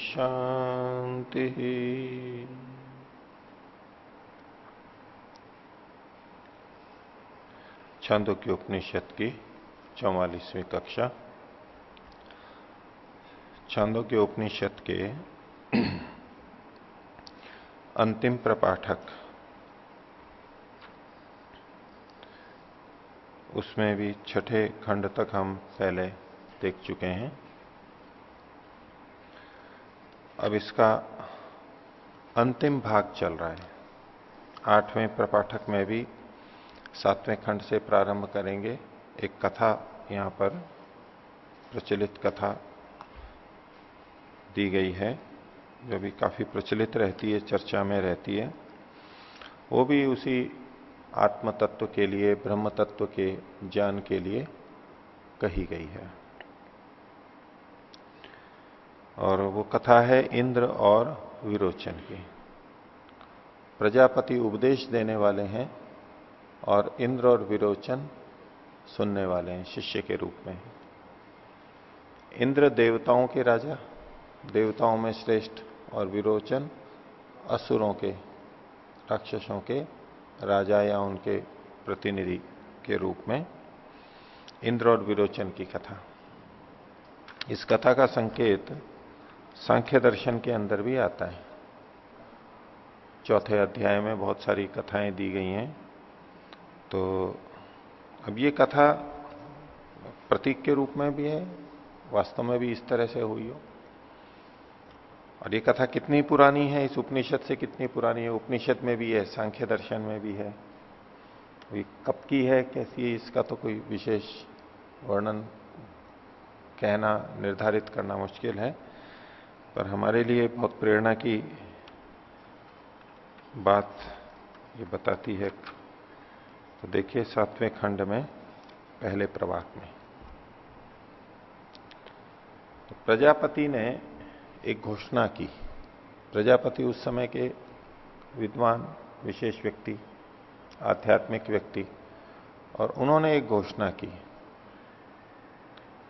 शान्तिः छंदों की उपनिषद की चौवालीसवीं कक्षा। छंदों के उपनिषद के अंतिम प्रपाठक। उसमें भी छठे खंड तक हम पहले देख चुके हैं। अब इसका अंतिम भाग चल रहा है। आठवें प्रपाठक में भी सातवें खंड से प्रारंभ करेंगे। एक कथा यहाँ पर प्रचलित कथा दी गई है, जो भी काफ़ी प्रचलित रहती है, चर्चा में रहती है। वो भी उसी आत्म तत्व के लिए ब्रह्म तत्व के ज्ञान के लिए कही गई है। और वो कथा है इंद्र और विरोचन की। प्रजापति उपदेश देने वाले हैं और इंद्र और विरोचन सुनने वाले हैं, शिष्य के रूप में। इंद्र देवताओं के राजा, देवताओं में श्रेष्ठ और विरोचन असुरों के, राक्षसों के राजा या उनके प्रतिनिधि के रूप में इंद्र और विरोचन की कथा। इस कथा का संकेत सांख्य दर्शन के अंदर भी आता है। चौथे अध्याय में बहुत सारी कथाएँ दी गई हैं। तो अब ये कथा प्रतीक के रूप में भी है, वास्तव में भी इस तरह से हुई हो। और ये कथा कितनी पुरानी है, इस उपनिषद से कितनी पुरानी है, उपनिषद में भी है, सांख्य दर्शन में भी है। ये कब की है, कैसी है, इसका तो कोई विशेष वर्णन, कहना, निर्धारित करना मुश्किल है। पर हमारे लिए बहुत प्रेरणा की बात ये बताती है। तो देखिए सातवें खंड में, पहले प्रवाक में। तो प्रजापति ने एक घोषणा की। प्रजापति उस समय के विद्वान, विशेष व्यक्ति, आध्यात्मिक व्यक्ति, और उन्होंने एक घोषणा की।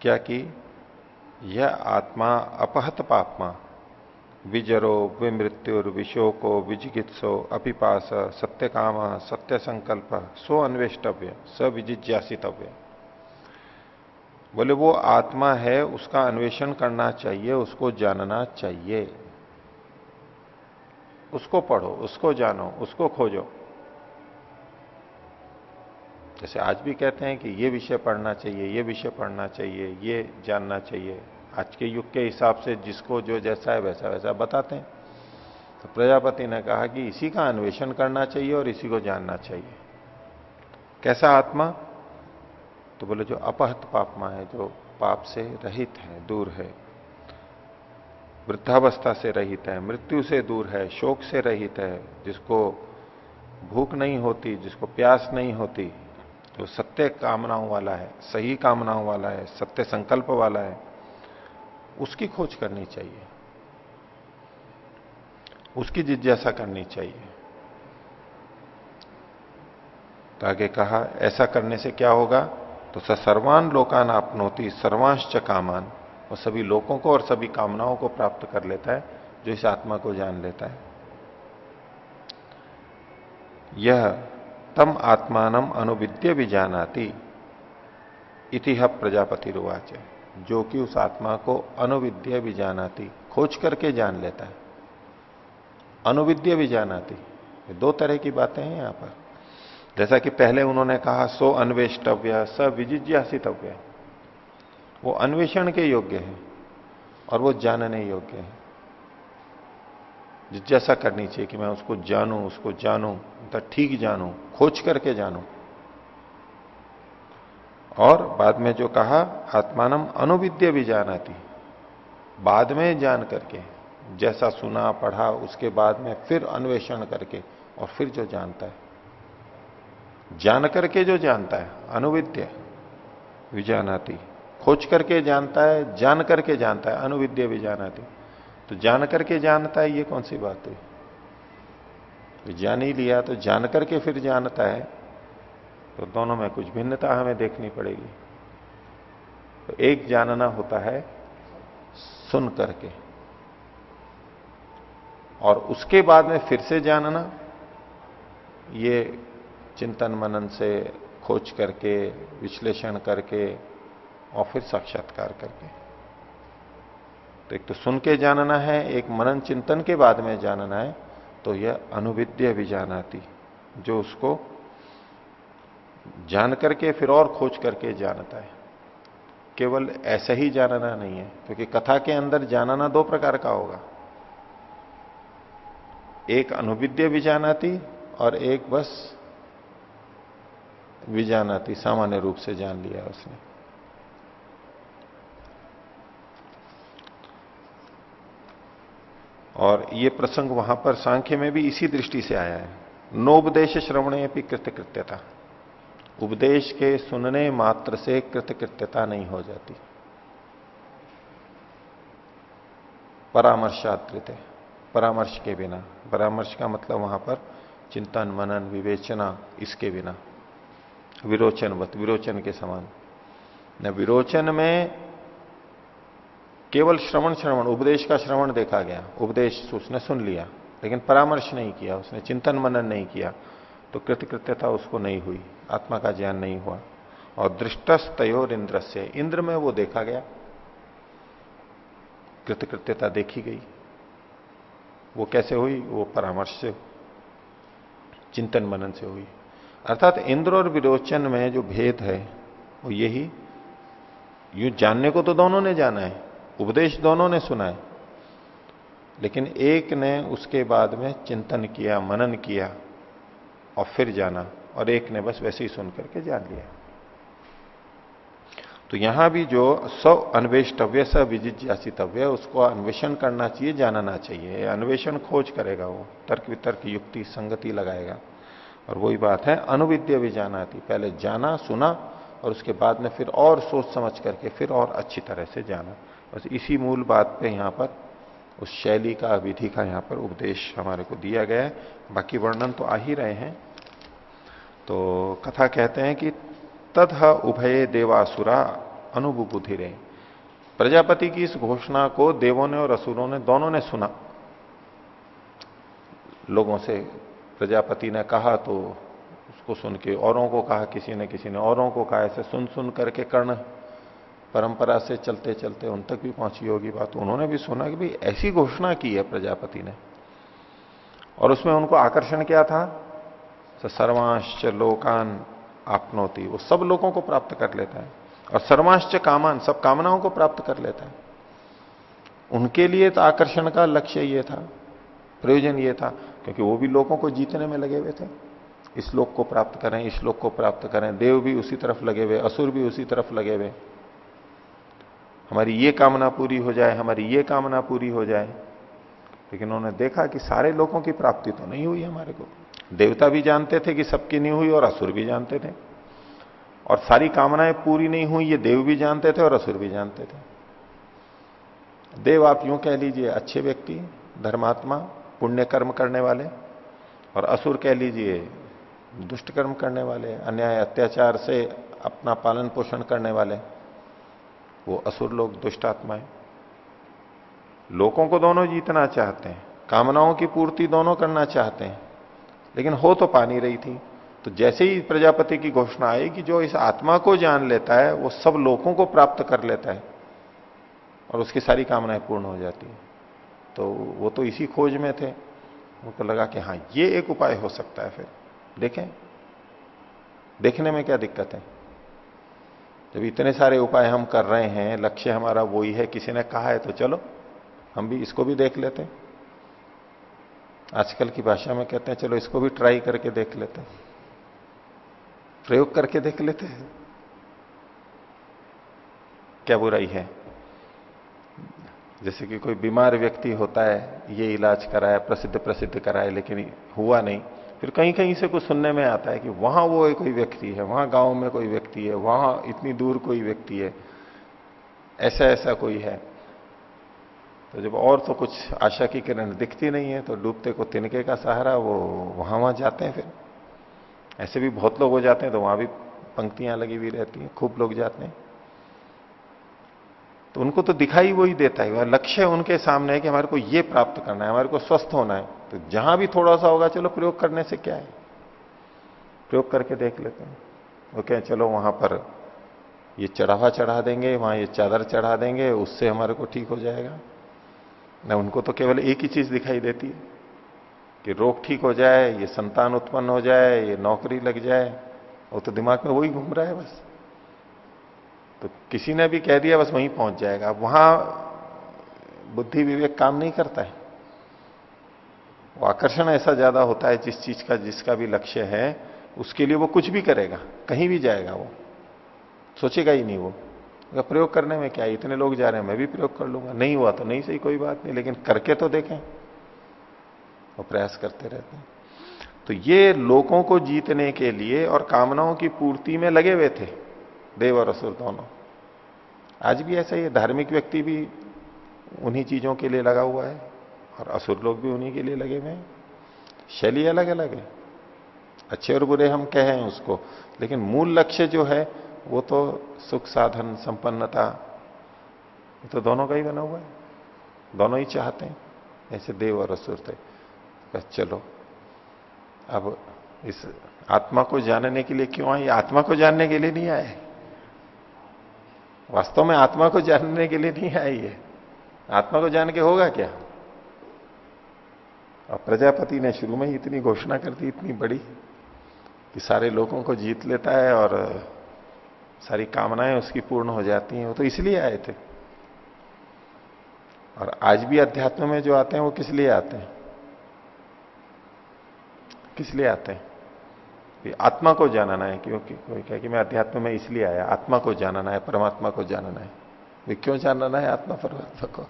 क्या की? यह आत्मा अपहत पापमा। विजरो विमृत्युर विशोको विजिगित्सो अपिपास सत्य काम सत्य संकल्प सो अन्वेष्टव्य सविजिज्ञासितव्य बोले, वो आत्मा है, उसका अन्वेषण करना चाहिए, उसको जानना चाहिए। उसको पढ़ो, उसको जानो, उसको खोजो। जैसे आज भी कहते हैं कि ये विषय पढ़ना चाहिए, ये विषय पढ़ना चाहिए, ये जानना चाहिए। आज के युग के हिसाब से जिसको जो जैसा है वैसा वैसा बताते हैं। तो प्रजापति ने कहा कि इसी का अन्वेषण करना चाहिए और इसी को जानना चाहिए। कैसा आत्मा? तो बोले, जो अपहत पापमा है, जो पाप से रहित है, दूर है, वृद्धावस्था से रहित है, मृत्यु से दूर है, शोक से रहित है, जिसको भूख नहीं होती, जिसको प्यास नहीं होती जो सत्य कामनाओं वाला है, सही कामनाओं वाला है, सत्य संकल्प वाला है, उसकी खोज करनी चाहिए। उसकी जिज्ञासा करनी चाहिए। तो आगे कहा, ऐसा करने से क्या होगा? तो सर्वान लोकान आपनोती सर्वांश कामान। और सभी लोगों को और सभी कामनाओं को प्राप्त कर लेता है, जो इस आत्मा को जान लेता है। यह तम आत्मानम अनुविद्य भी जानाती इतिह प्रजापति रुवाच, जो कि उस आत्मा को अनुविद्य भी जानाती खोज करके जान लेता है। अनुविद्य भी जानाती दो तरह की बातें हैं यहाँ पर। जैसा कि पहले उन्होंने कहा, सो अन्वेष्टव्य, स विजिज्ञासितव्य। वो अन्वेषण के योग्य है और वो जानने योग्य है। जिज्ञासा करनी चाहिए कि मैं उसको जानूं उसको जानूं तो ठीक जानूं, खोज करके जानूं। और बाद में जो कहा, आत्मानम अनुविद्य भी जानाती। बाद में जान करके, जैसा सुना, पढ़ा, उसके बाद में फिर अन्वेषण करके, और फिर जो जानता है। जान करके जो जानता है, अनुविद्य विजानाती खोज करके जानता है, जान करके जानता है, अनुविद्य विजानाती तो जान करके जानता है, ये कौन सी बात है? जान ही लिया तो जान करके फिर जानता है। तो दोनों में कुछ भिन्नता हमें देखनी पड़ेगी। तो एक जानना होता है सुन करके। और उसके बाद में फिर से जानना, ये चिंतन मनन से खोज करके, विश्लेषण करके और फिर साक्षात्कार करके। तो एक तो सुन के जानना है, एक मनन चिंतन के बाद में जानना है। तो यह अनुविद्य भी जानाती जो उसको जान करके फिर और खोज करके जानता है। केवल ऐसा ही जानना नहीं है, क्योंकि कथा के अंदर जानना दो प्रकार का होगा। एक अनुविद्य भी जानाती और एक बस विजानाती सामान्य रूप से जान लिया उसने। और ये प्रसंग वहाँ पर सांख्य में भी इसी दृष्टि से आया है। नोपदेश श्रवणे भी कृतकृत्यता। उपदेश के सुनने मात्र से कृतकृत्यता नहीं हो जाती। परामर्शात्रित, परामर्श के बिना। परामर्श का मतलब वहाँ पर चिंतन, मनन, विवेचना, इसके बिना। विरोचनवत, विरोचन के समान। न विरोचन में केवल श्रवण श्रवण, उपदेश का श्रवण देखा गया। उपदेश उसने सुन लिया, लेकिन परामर्श नहीं किया, उसने चिंतन मनन नहीं किया तो कृतकृत्यता उसको नहीं हुई, आत्मा का ज्ञान नहीं हुआ। और दृष्टस्तयोर इंद्र से इंद्र में वो देखा गया। कृतकृत्यता देखी गई। वो कैसे हुई? वो परामर्श से चिंतन मनन से हुई। अर्थात इंद्र और विरोचन में जो भेद है, वो यही। यू जानने को तो दोनों ने जाना है। उपदेश दोनों ने सुना है। लेकिन एक ने उसके बाद में चिंतन किया, मनन किया और फिर जाना और एक ने बस वैसे ही सुन करके जान लिया तो यहाँ भी जो सौ अन्वेष्टव्य स विजिज्ञासितव्य, उसको अन्वेषण करना चाहिए, जानना चाहिए। अन्वेषण खोज करेगा वो, तर्क वितर्क, युक्ति, संगति लगाएगा। और वही बात है, अनुविद्य भी जाना थी। पहले जाना, सुना और उसके बाद में फिर और सोच समझ करके फिर और अच्छी तरह से जाना। बस इसी मूल बात पे यहाँ पर, उस शैली का, विधि का यहाँ पर उपदेश हमारे को दिया गया है। बाकी वर्णन तो आ ही रहे हैं। तो कथा कहते हैं कि तद उभय देवासुरा अनुभुबुधि रहे। प्रजापति की इस घोषणा को देवों ने और असुरों ने, दोनों ने सुना। लोगों से प्रजापति ने कहा तो उसको सुन के औरों को कहा, किसी ने किसी ने औरों को कहा, ऐसे सुन सुन करके कर्ण परंपरा से चलते चलते उन तक भी पहुँची होगी बात। उन्होंने भी सुना कि भाई ऐसी घोषणा की है प्रजापति ने। और उसमें उनको आकर्षण क्या था? सर्वांश लोकान आपनोती। वो सब लोगों को प्राप्त कर लेता है। और सर्वांश कामान, सब कामनाओं को प्राप्त कर लेता है। उनके लिए तो आकर्षण का लक्ष्य ये था, प्रयोजन ये था, क्योंकि वो भी लोगों को जीतने में लगे हुए थे। इस लोक को प्राप्त करें, इस लोक को प्राप्त करें। देव भी उसी तरफ़ लगे हुए, असुर भी उसी तरफ़ लगे हुए। हमारी ये कामना पूरी हो जाए, हमारी ये कामना पूरी हो जाए। लेकिन उन्होंने देखा कि सारे लोगों की प्राप्ति तो नहीं हुई हमारे को। देवता भी जानते थे कि सबकी नहीं हुई और असुर भी जानते थे। और सारी कामनाएँ पूरी नहीं हुई, ये देव भी जानते थे और असुर भी जानते थे। देव आप यूँ कह लीजिए, अच्छे व्यक्ति, धर्मात्मा, पुण्य कर्म करने वाले, और असुर कह लीजिए, दुष्ट कर्म करने वाले, अन्याय, अत्याचार से अपना पालन पोषण करने वाले। वो असुर लोग, दुष्ट आत्माएँ। लोगों को दोनों जीतना चाहते हैं, कामनाओं की पूर्ति दोनों करना चाहते हैं। लेकिन हो तो पा नहीं रही थी। तो जैसे ही प्रजापति की घोषणा आई कि जो इस आत्मा को जान लेता है, वो सब लोगों को प्राप्त कर लेता है। और उसकी सारी कामनाएँ पूर्ण हो जाती है। तो वो तो इसी खोज में थे। उनको लगा कि हाँ ये एक उपाय हो सकता है फिर। देखें। देखने में क्या दिक्कत है? जब इतने सारे उपाय हम कर रहे हैं, लक्ष्य हमारा वही है, किसी ने कहा है तो चलो, हम भी इसको भी देख लेते हैं। आजकल की भाषा में कहते हैं, चलो इसको भी ट्राई करके देख लेते हैं। प्रयोग करके देख लेते हैं। क्या बुराई है? जैसे कि कोई बीमार व्यक्ति होता है, ये इलाज कराया प्रसिद्ध प्रसिद्ध कराया, लेकिन हुआ नहीं। फिर कहीं कहीं से कुछ सुनने में आता है कि वहाँ वो कोई व्यक्ति है, वहाँ गाँव में कोई व्यक्ति है, वहाँ इतनी दूर कोई व्यक्ति है, ऐसा ऐसा कोई है। तो जब और तो कुछ आशा की किरण दिखती नहीं है तो डूबते को तिनके का सहारा, वो वहाँ वहाँ जाते हैं फिर। ऐसे भी बहुत लोग हो जाते हैं तो वहाँ भी पंक्तियाँ लगी हुई रहती हैं, खूब लोग जाते हैं। तो उनको तो दिखाई वो ही देता है। लक्ष्य उनके सामने है कि हमारे को ये प्राप्त करना है, हमारे को स्वस्थ होना है। तो जहाँ भी थोड़ा सा होगा, चलो प्रयोग करने से क्या है? प्रयोग करके देख लेते हैं। वो कहें, चलो वहाँ पर ये चढ़ावा चढ़ा देंगे, वहाँ ये चादर चढ़ा देंगे, उससे हमारे को ठीक हो जाएगा। ना, उनको तो केवल एक ही चीज़ दिखाई देती है, कि रोग ठीक हो जाए, ये संतान उत्पन्न हो जाए, ये नौकरी लग जाए, वो तो दिमाग में वही घूम रहा है बस। तो किसी ने भी कह दिया, बस वहीं पहुँच जाएगा। वहाँ बुद्धि विवेक काम नहीं करता है। वो आकर्षण ऐसा ज़्यादा होता है जिस चीज़ का, जिसका भी लक्ष्य है, उसके लिए वो कुछ भी करेगा, कहीं भी जाएगा वो। सोचेगा ही नहीं वो। अगर प्रयोग करने में क्या है? इतने लोग जा रहे हैं, मैं भी प्रयोग कर लूँगा। नहीं हुआ तो नहीं, सही, कोई बात नहीं, लेकिन करके तो देखें। वो प्रयास करते रहते हैं। तो ये लोगों को जीतने के लिए और कामनाओं की पूर्ति में लगे हुए थे। देव और असुर दोनों। आज भी ऐसा ही है, धार्मिक व्यक्ति भी उन्हीं चीज़ों के लिए लगा हुआ है और असुर लोग भी उन्हीं के लिए लगे हुए हैं। शैली अलग अलग है। अच्छे और बुरे हम कहें उसको, लेकिन मूल लक्ष्य जो है, वो तो सुख साधन, संपन्नता तो दोनों का ही बना हुआ है। दोनों ही चाहते हैं, ऐसे देव और असुर थे। चलो, अब इस आत्मा को जानने के लिए क्यों आए? आत्मा को जानने के लिए नहीं आए? वास्तव में आत्मा को जानने के लिए नहीं आई है। आत्मा को जान के होगा क्या? और प्रजापति ने शुरू में ही इतनी घोषणा कर दी, इतनी बड़ी, कि सारे लोगों को जीत लेता है और सारी कामनाएँ उसकी पूर्ण हो जाती हैं। वो तो इसलिए आए थे। और आज भी अध्यात्म में जो आते हैं, वो किस लिए आते हैं? किस लिए आते हैं? आत्मा को जानना है क्योंकि कोई कहे कि मैं अध्यात्म में इसलिए आया, आत्मा को जानना है, परमात्मा को जानना है। वे क्यों जानना है आत्मा परमात्मा को?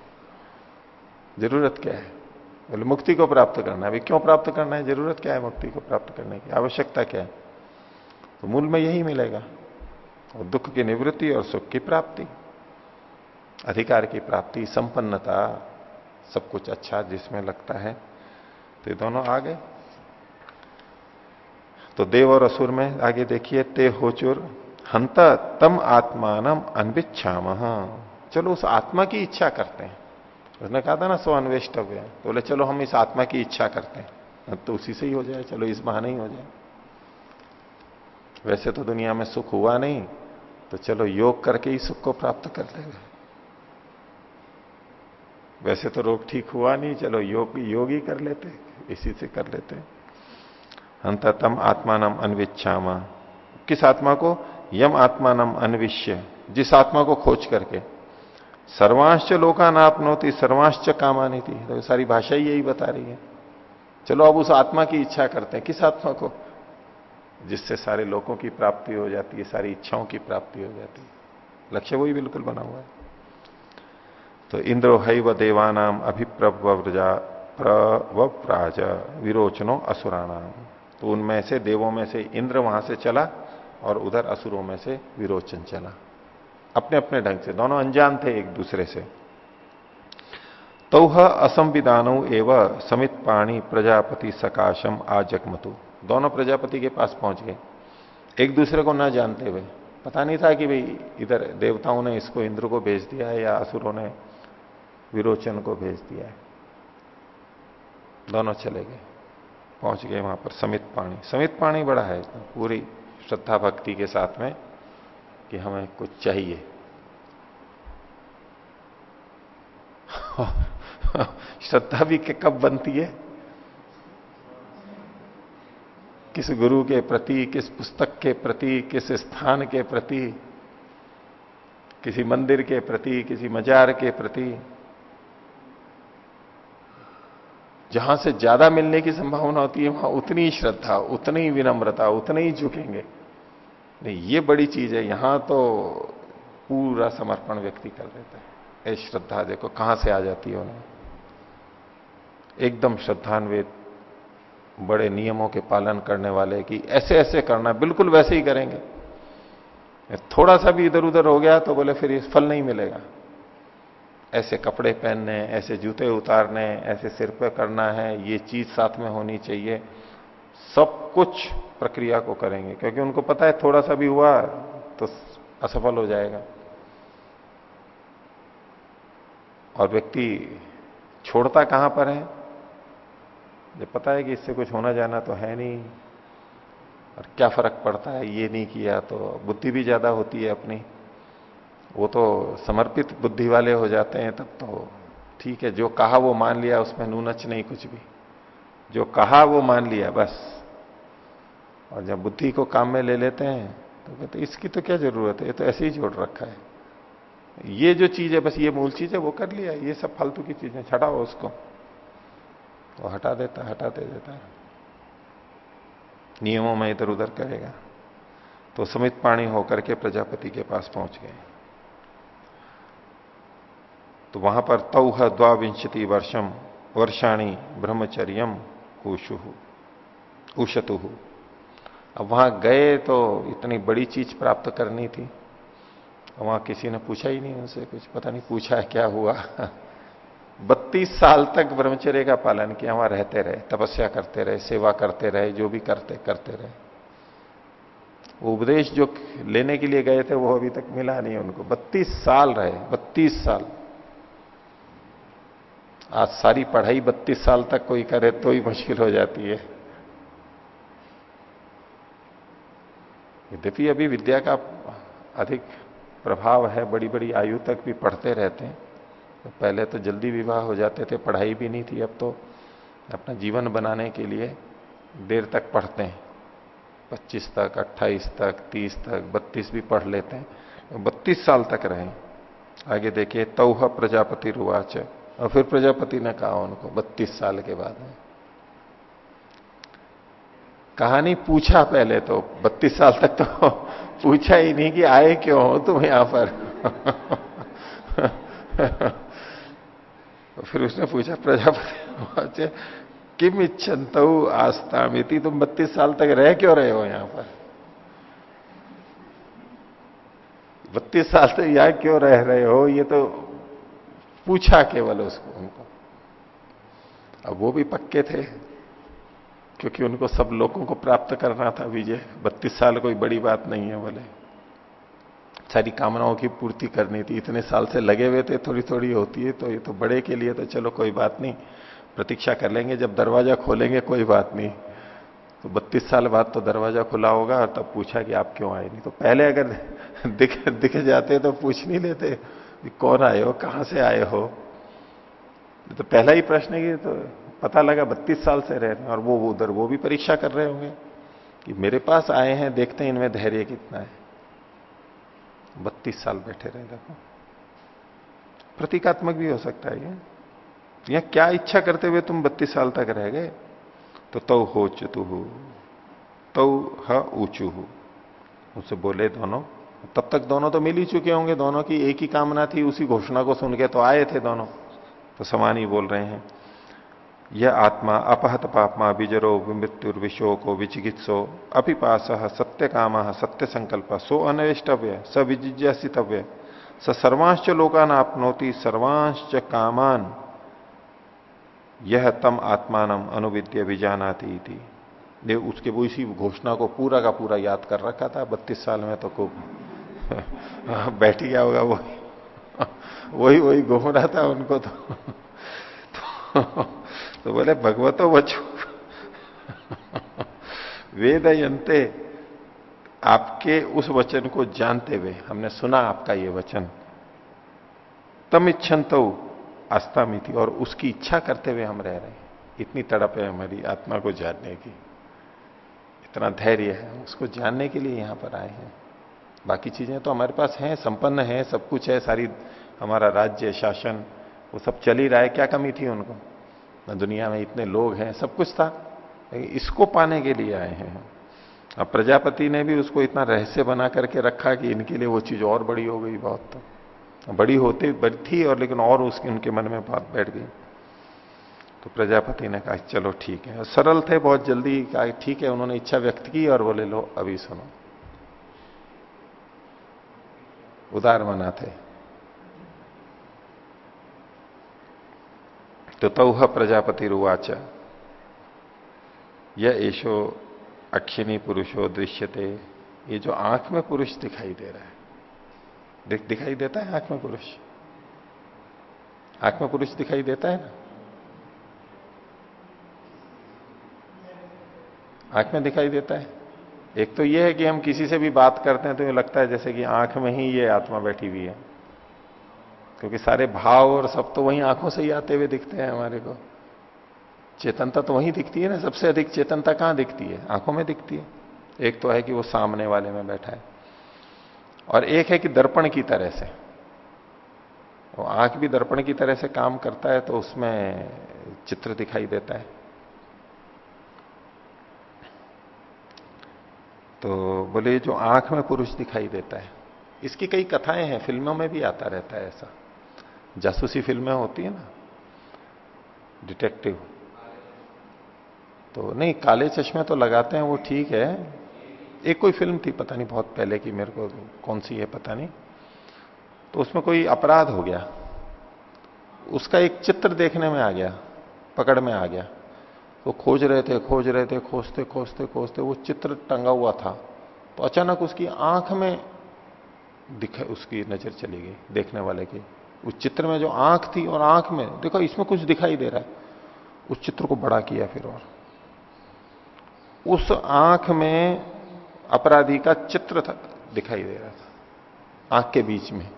ज़रूरत क्या है? बोले, मुक्ति को प्राप्त करना है। वे क्यों प्राप्त करना है? ज़रूरत क्या है मुक्ति को प्राप्त करने की? आवश्यकता क्या है? तो मूल में यही मिलेगा। और दुख की निवृत्ति और सुख की प्राप्ति। अधिकार की प्राप्ति, संपन्नता, सब कुछ अच्छा जिसमें लगता है। तो दोनों आ गए तो देव और असुर में आगे देखिए, ते होचुर, हंत तम आत्मान अनविच्छाम। चलो उस आत्मा की इच्छा करते हैं। उसने कहा था ना, सो अन्वेष्टव्य तो बोले, चलो हम इस आत्मा की इच्छा करते हैं। तो उसी से ही हो जाए, चलो इस बहाने ही हो जाए। वैसे तो दुनिया में सुख हुआ नहीं तो चलो योग करके ही सुख को प्राप्त कर लेंगे। वैसे तो रोग ठीक हुआ नहीं, चलो योग योग ही कर लेते, इसी से कर लेते हैं। अंततम आत्मानम अनविच्छाम। किस आत्मा को? यम आत्मानम अन्विष्य। जिस आत्मा को खोज करके। सर्वांश लोका नापनोती सर्वांश कामानी थी तो सारी भाषा ही यही बता रही है। चलो अब उस आत्मा की इच्छा करते हैं। किस आत्मा को? जिससे सारे लोगों की प्राप्ति हो जाती है, सारी इच्छाओं की प्राप्ति हो जाती है। लक्ष्य वही बिल्कुल बना हुआ है। तो इंद्रो हई व देवानाम अभिप्रव्रजा प्रव्राज विरोचनो असुराणाम। तो उनमें से, देवों में से इंद्र वहाँ से चला और उधर असुरों में से विरोचन चला। अपने अपने ढंग से, दोनों अनजान थे एक दूसरे से। तो असंविधानु एवं समित पाणी प्रजापति सकाशम आजकमतु। दोनों प्रजापति के पास पहुँच गए। एक दूसरे को ना जानते हुए। पता नहीं था कि भाई इधर देवताओं ने इसको, इंद्र को भेज दिया है या असुरों ने विरोचन को भेज दिया है। दोनों चले गए। पहुँच गए वहाँ पर, समित पाणी। समित पाणी बड़ा है पूरी श्रद्धा भक्ति के साथ में कि हमें कुछ चाहिए। श्रद्धा भी कब बनती है? किस गुरु के प्रति, किस पुस्तक के प्रति, किस स्थान के प्रति, किसी मंदिर के प्रति, किसी मजार के प्रति जहाँ से ज़्यादा मिलने की संभावना होती है, वहाँ उतनी श्रद्धा, उतनी ही विनम्रता, उतने ही झुकेंगे। नहीं, ये बड़ी चीज़ है, यहाँ तो पूरा समर्पण व्यक्ति कर देता है। ए श्रद्धा, देखो कहाँ से आ जाती है उन्हें? एकदम श्रद्धान्वित, बड़े नियमों के पालन करने वाले कि ऐसे ऐसे करना, बिल्कुल वैसे ही करेंगे। थोड़ा सा भी इधर उधर हो गया तो बोले फिर इस फल नहीं मिलेगा। ऐसे कपड़े पहनने, ऐसे जूते उतारने, ऐसे सिर पे करना है, ये चीज़ साथ में होनी चाहिए। सब कुछ प्रक्रिया को करेंगे, क्योंकि उनको पता है थोड़ा सा भी हुआ तो असफल हो जाएगा। और व्यक्ति छोड़ता कहाँ पर है? जब पता है कि इससे कुछ होना जाना तो है नहीं, और क्या फ़र्क पड़ता है? ये नहीं किया तो बुद्धि भी ज़्यादा होती है अपनी। वो तो समर्पित बुद्धि वाले हो जाते हैं, तब तो ठीक है। जो कहा वो मान लिया, उसमें नूनच नहीं कुछ भी। जो कहा वो मान लिया, बस। और जब बुद्धि को काम में ले लेते हैं तो कहते इसकी तो क्या ज़रूरत है? ये तो ऐसे ही जोड़ रखा है। ये जो चीज़ है, बस ये मूल चीज़ है, वो कर लिया। ये सब फालतू की चीज़ें छटाओ उसको। तो हटा देता हटा दे देता है। नियमों में इधर उधर करेगा। तो समित पाणी होकर के प्रजापति के पास पहुँच गए। तो वहाँ पर तौह द्वाविंशति वर्षम, वर्षाणी ब्रह्मचर्यम उषु उशतु अब वहाँ गए तो इतनी बड़ी चीज़ प्राप्त करनी थी। वहाँ किसी ने पूछा ही नहीं उनसे कुछ, पता नहीं पूछा है क्या हुआ। बत्तीस साल तक ब्रह्मचर्य का पालन किया, वहाँ रहते रहे, तपस्या करते रहे, सेवा करते रहे, जो भी करते करते रहे। वो उपदेश जो लेने के लिए गए थे, वो अभी तक मिला नहीं उनको। बत्तीस साल रहे, बत्तीस साल। आज सारी पढ़ाई बत्तीस साल तक कोई करे तो ही मुश्किल हो जाती है। यद्यपि अभी विद्या का अधिक प्रभाव है बड़ी बड़ी आयु तक भी पढ़ते रहते हैं। तो पहले तो जल्दी विवाह हो जाते थे, पढ़ाई भी नहीं थी, अब तो अपना जीवन बनाने के लिए देर तक पढ़ते हैं। 25 तक 28 तक 30 तक 32 भी पढ़ लेते हैं। 32 साल तक रहे आगे देखिए, तौह प्रजापति रुवाच। और फिर प्रजापति ने कहा उनको 32 साल के बाद। में कहानी पूछा पहले तो 32 साल तक तो पूछा ही नहीं कि आए क्यों हो तुम यहाँ पर? तो फिर उसने पूछा, प्रजापति किम इच्छत आस्था मिति तुम बत्तीस साल तक रह क्यों रहे हो यहाँ पर? बत्तीस साल तक यहाँ क्यों रह रहे हो? ये तो पूछा केवल उसको, उनको। अब वो भी पक्के थे, क्योंकि उनको सब लोगों को प्राप्त करना था विजय। बत्तीस साल कोई बड़ी बात नहीं है बोले सारी कामनाओं की पूर्ति करनी थी। इतने साल से लगे हुए थे थोड़ी थोड़ी होती है तो ये तो बड़े के लिए तो चलो कोई बात नहीं। प्रतीक्षा कर लेंगे, जब दरवाज़ा खोलेंगे, कोई बात नहीं। तो बत्तीस साल बाद तो दरवाज़ा खुला होगा और तब पूछा कि आप क्यों आए नहीं? तो पहले अगर दिख दिख जाते तो पूछ नहीं लेते। कौन आए हो, कहाँ से आए हो? तो पहला ही प्रश्न है कि तो पता लगा बत्तीस साल से रह रहे हैं और वो उधर, वो भी परीक्षा कर रहे होंगे कि मेरे पास आए हैं, देखते हैं इनमें धैर्य कितना है। बत्तीस साल बैठे रहे, देखो। प्रतीकात्मक भी हो सकता है ये। या क्या इच्छा करते हुए तुम बत्तीस साल तक रह गए? तो तव हो चतु हो तव ह ऊंचू। हो उनसे बोले दोनों तब तक दोनों तो मिल ही चुके होंगे, दोनों की एक ही कामना थी, उसी घोषणा को सुन के तो आए थे दोनों। तो समान ही बोल रहे हैं, यह आत्मा अपहत पापमा विजरो विमृत्युर्विशोको विचिकित्सो, अपिपास सत्य काम सत्य संकल्प सो अनवेष्टव्य, स विजिज्ञासितव्य स सर्वांश्च लोकान आपनोति सर्वांश्च कामान यह तम आत्मान अनुविद्य विजानाती थी उसके वो इसी घोषणा को पूरा का पूरा याद कर रखा था, बत्तीस साल में तो खूब। बैठ गया होगा वो। वही वही घूम रहा था उनको तो, तो तो बोले भगवतो वचो। वेद यंते आपके उस वचन को जानते हुए हमने सुना आपका ये वचन। तम इच्छन तो में थी और उसकी इच्छा करते हुए हम रह रहे हैं। इतनी तड़प है हमारी आत्मा को जानने की। इतना धैर्य है उसको जानने के लिए यहाँ पर आए हैं। बाकी चीज़ें तो हमारे पास हैं, संपन्न है, सब कुछ है, सारी हमारा राज्य, शासन, वो सब चल ही रहा है, क्या कमी थी उनको? दुनिया में इतने लोग हैं, सब कुछ था इसको पाने के लिए आए हैं अब प्रजापति ने भी उसको इतना रहस्य बना करके रखा कि इनके लिए वो चीज़ और बड़ी हो गई बहुत तो। बड़ी होती, बड़ी थी और लेकिन और उसके, उनके मन में बात बैठ गई। तो प्रजापति ने कहा, चलो ठीक है। सरल थे बहुत जल्दी, कहा, ठीक है। उन्होंने इच्छा व्यक्त की और बोले, लो, अभी सुनो। उदार मना थे। तो तौह प्रजापति रुवाच यह ऐशो अक्षिणी पुरुषो दृश्यते ये जो आँख में पुरुष दिखाई दे रहा है। दिख, दिखाई देता है आँख में पुरुष? आँख में पुरुष दिखाई देता है ना? आँख में दिखाई देता है? एक तो यह है कि हम किसी से भी बात करते हैं तो ये लगता है जैसे कि आँख में ही ये आत्मा बैठी हुई है। क्योंकि सारे भाव और सब तो वही आँखों से ही आते हुए दिखते हैं हमारे को। चेतनता तो वही दिखती है ना, सबसे अधिक चेतनता कहाँ दिखती है? आँखों में दिखती है। एक तो है कि वो सामने वाले में बैठा है। और एक है कि दर्पण की तरह से। वो आँख भी दर्पण की तरह से काम करता है तो उसमें चित्र दिखाई देता है। तो बोले जो आँख में पुरुष दिखाई देता है। इसकी कई कथाएँ हैं, फ़िल्मों में भी आता रहता है ऐसा। जासूसी फ़िल्में होती है ना, डिटेक्टिव। तो नहीं, काले चश्मे तो लगाते हैं, वो ठीक है। एक कोई फ़िल्म थी, पता नहीं, बहुत पहले की, मेरे को कौन सी है, पता नहीं। तो उसमें कोई अपराध हो गया। उसका एक चित्र देखने में आ गया, पकड़ में आ गया। वो खोज रहे थे, खोज रहे थे, खोजते खोजते खोजते, वो चित्र टंगा हुआ था। तो अचानक उसकी आँख में दिखे, उसकी नज़र चली गई, देखने वाले की। उस चित्र में जो आँख थी और आँख में, देखो इसमें कुछ दिखाई दे रहा है। उस चित्र को बड़ा किया फिर और। उस आँख में अपराधी का चित्र था, दिखाई दे रहा था, आँख के बीच में।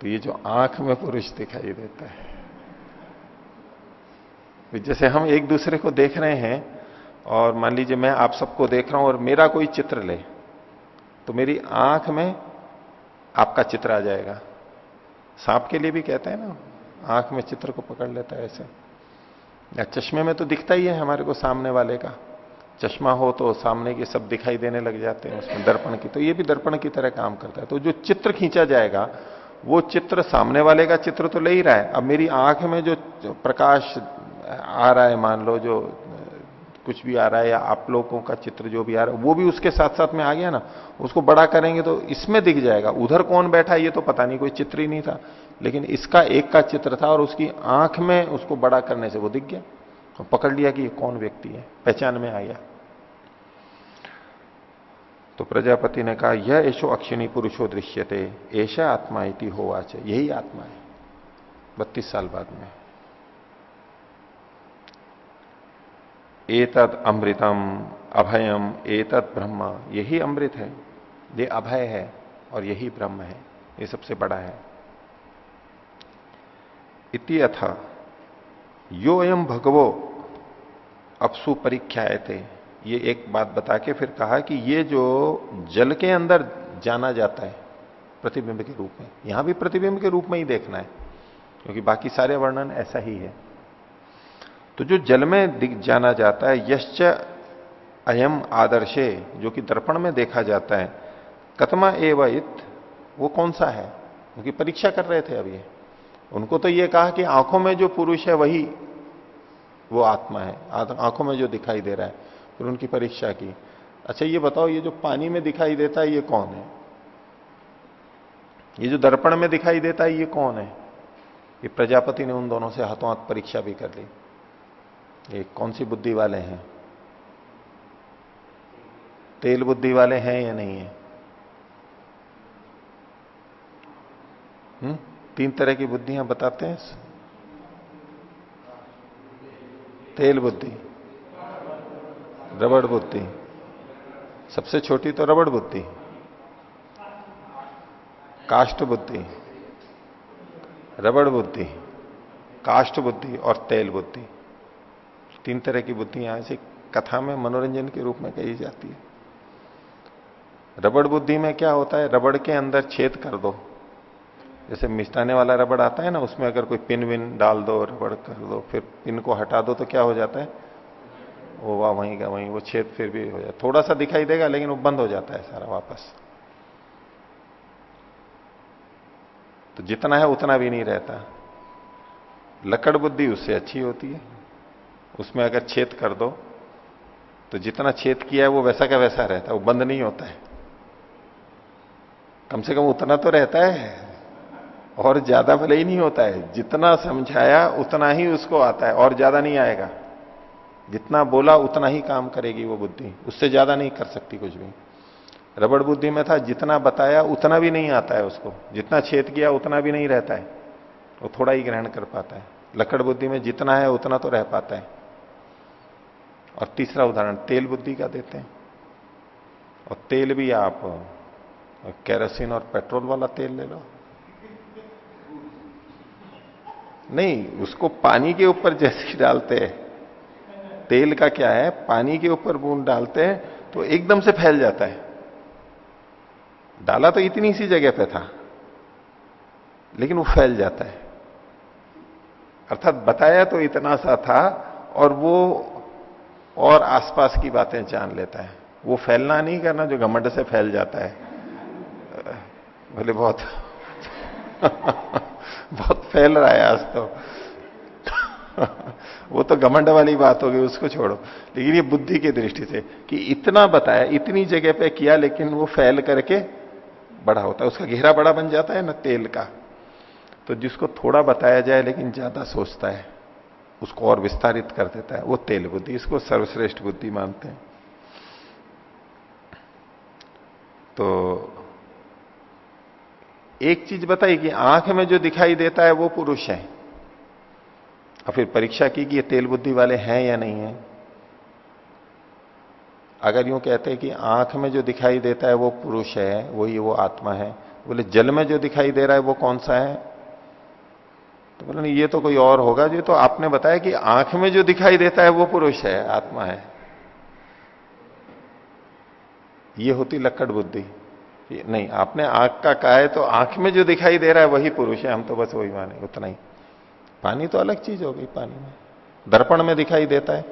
तो ये जो आँख में पुरुष दिखाई देता है। जैसे हम एक दूसरे को देख रहे हैं और मान लीजिए मैं आप सबको देख रहा हूँ और मेरा कोई चित्र ले तो मेरी आँख में आपका चित्र आ जाएगा। सांप के लिए भी कहते हैं ना, आँख में चित्र को पकड़ लेता है ऐसे। या चश्मे में तो दिखता ही है हमारे को सामने वाले का। चश्मा हो तो सामने के सब दिखाई देने लग जाते हैं, उसमें दर्पण की तो ये भी दर्पण की तरह काम करता है। तो जो चित्र खींचा जाएगा वो चित्र सामने वाले का चित्र तो ले ही रहा है। अब मेरी आँख में जो प्रकाश आ रहा है, मान लो जो, कुछ भी आ रहा है या आप लोगों का चित्र जो भी आ रहा है, वो भी उसके साथ साथ में आ गया ना, उसको बड़ा करेंगे तो इसमें दिख जाएगा। उधर कौन बैठा ये तो पता नहीं, कोई चित्र ही नहीं था। लेकिन इसका एक का चित्र था और उसकी आँख में उसको बड़ा करने से वो दिख गया। तो पकड़ लिया कि ये कौन व्यक्ति है, पहचान में आ गया। तो प्रजापति ने कहा, यह ऐशो अक्षिणी पुरुषो दृश्यते ऐसा आत्मा इति हो आज यही आत्मा है। बत्तीस साल बाद में। एतद अमृतम, अभयम, एतद ब्रह्म, यही अमृत है। ये अभय है और यही ब्रह्म है, ये सबसे बड़ा है। इति अथ यो एम भगवो, अपसु परीक्षाए थे ये एक बात बता के फिर कहा कि ये जो जल के अंदर जाना जाता है, प्रतिबिंब के रूप में, यहाँ भी प्रतिबिंब के रूप में ही देखना है, क्योंकि बाकी सारे वर्णन ऐसा ही है। तो जो जल में दिख जाना जाता है, यश्च अयम आदर्शे, जो कि दर्पण में देखा जाता है कतमा एव इत, वो कौन सा है? क्योंकि परीक्षा कर रहे थे अभी उनको तो ये कहा कि आँखों में जो पुरुष है वही, वो आत्मा है, आँखों में जो दिखाई दे रहा है। फिर उनकी परीक्षा की। अच्छा ये बताओ, ये जो पानी में दिखाई देता है, ये कौन है? ये जो दर्पण में दिखाई देता है, ये कौन है? ये प्रजापति ने उन दोनों से हाथों हाथ परीक्षा भी कर ली। ये कौन सी बुद्धि वाले हैं? तेल बुद्धि वाले हैं या नहीं है? हुँ? तीन तरह की बुद्धियाँ बताते हैं। तेल बुद्धि। रबड़ बुद्धि। सबसे छोटी तो रबड़ बुद्धि। काष्ट बुद्धि। रबड़ बुद्धि काष्ट बुद्धि और तेल बुद्धि। तीन तरह की बुद्धियाँ ऐसी कथा में मनोरंजन के रूप में कही जाती है। रबड़ बुद्धि में क्या होता है? रबड़ के अंदर छेद कर दो। जैसे मिस्टाने वाला रबड़ आता है ना, उसमें अगर कोई पिन विन डाल दो, रबड़ कर दो, फिर पिन को हटा दो तो क्या हो जाता है? वो वह, वहीं का वहीं, वो छेद फिर भी हो जाए थोड़ा सा दिखाई देगा, लेकिन वो बंद हो जाता है सारा वापस। तो जितना है, उतना भी नहीं रहता। लकड़ बुद्धि उससे अच्छी होती है। उसमें अगर छेद कर दो तो जितना छेद किया है, वो वैसा का वैसा रहता है, वो बंद नहीं होता है। कम से कम उतना तो रहता है। और ज़्यादा भले ही नहीं होता है। जितना समझाया, उतना ही उसको आता है, और ज़्यादा नहीं आएगा। जितना बोला उतना ही काम करेगी वो बुद्धि। उससे ज़्यादा नहीं कर सकती कुछ भी। रबड़ बुद्धि में था, जितना बताया उतना भी नहीं आता है उसको। जितना छेद किया उतना भी नहीं रहता है। वो थोड़ा ही ग्रहण कर पाता है। लकड़ बुद्धि में जितना है उतना तो रह पाता है। और तीसरा उदाहरण, तेल बुद्धि का देते हैं। और तेल भी आप, कैरोसिन और पेट्रोल वाला तेल ले लो। नहीं, उसको पानी के ऊपर जैसे डालते हैं तेल का क्या है? पानी के ऊपर बूंद डालते हैं तो एकदम से फैल जाता है। डाला तो इतनी सी जगह पे था, लेकिन वो फैल जाता है। अर्थात बताया तो इतना सा था और वो और आसपास की बातें जान लेता है। वो फैलना नहीं करना, जो घमंड से फैल जाता है। बोले बहुत बहुत फैल रहा है आज तो। वो तो घमंड वाली बात होगी उसको छोड़ो। लेकिन ये बुद्धि की दृष्टि से कि इतना बताया, इतनी जगह पे किया, लेकिन वो फैल करके बड़ा होता है। उसका घेरा बड़ा बन जाता है ना, तेल का। तो जिसको थोड़ा बताया जाए, लेकिन ज़्यादा सोचता है, उसको और विस्तारित कर देता है। वो तेल बुद्धि, इसको सर्वश्रेष्ठ बुद्धि मानते हैं। तो एक चीज़ बताई कि आँख में जो दिखाई देता है, वो पुरुष है। और फिर परीक्षा की कि ये तेल बुद्धि वाले हैं या नहीं है? अगर यूँ कहते हैं कि आँख में जो दिखाई देता है वो पुरुष है, वही वो आत्मा है, बोले जल में जो दिखाई दे रहा है वो कौन सा है? तो बोले नहीं, ये तो कोई और होगा जी तो आपने बताया कि आँख में जो दिखाई देता है वो पुरुष है, आत्मा है। ये होती लक्कड़ बुद्धि। नहीं, आपने आँख का कहा है तो आँख में जो दिखाई दे रहा है वही पुरुष है, हम तो बस वही माने, उतना ही। पानी तो अलग चीज़ हो गई, पानी में। दर्पण में दिखाई देता है,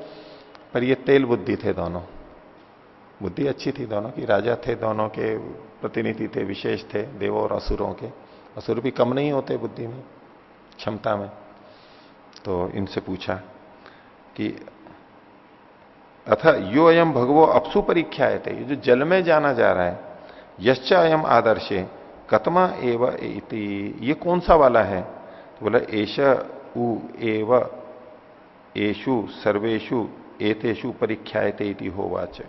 पर ये तेल बुद्धि थे दोनों। बुद्धि अच्छी थी दोनों की, राजा थे दोनों के, प्रतिनिधि थे, विशेष थे, देवों और असुरों के। असुर भी कम नहीं होते बुद्धि में, क्षमता में। तो इनसे पूछा कि अथा यो अयम भगवो अपसु परीक्षा ये जो जल में जाना जा रहा है, यश्च अयम आदर्शे, कतमा एव इति, ये कौन सा वाला है? तो बोला एश उ एव एशु सर्वेशु एतेषु परीक्षाएते इति होवाच।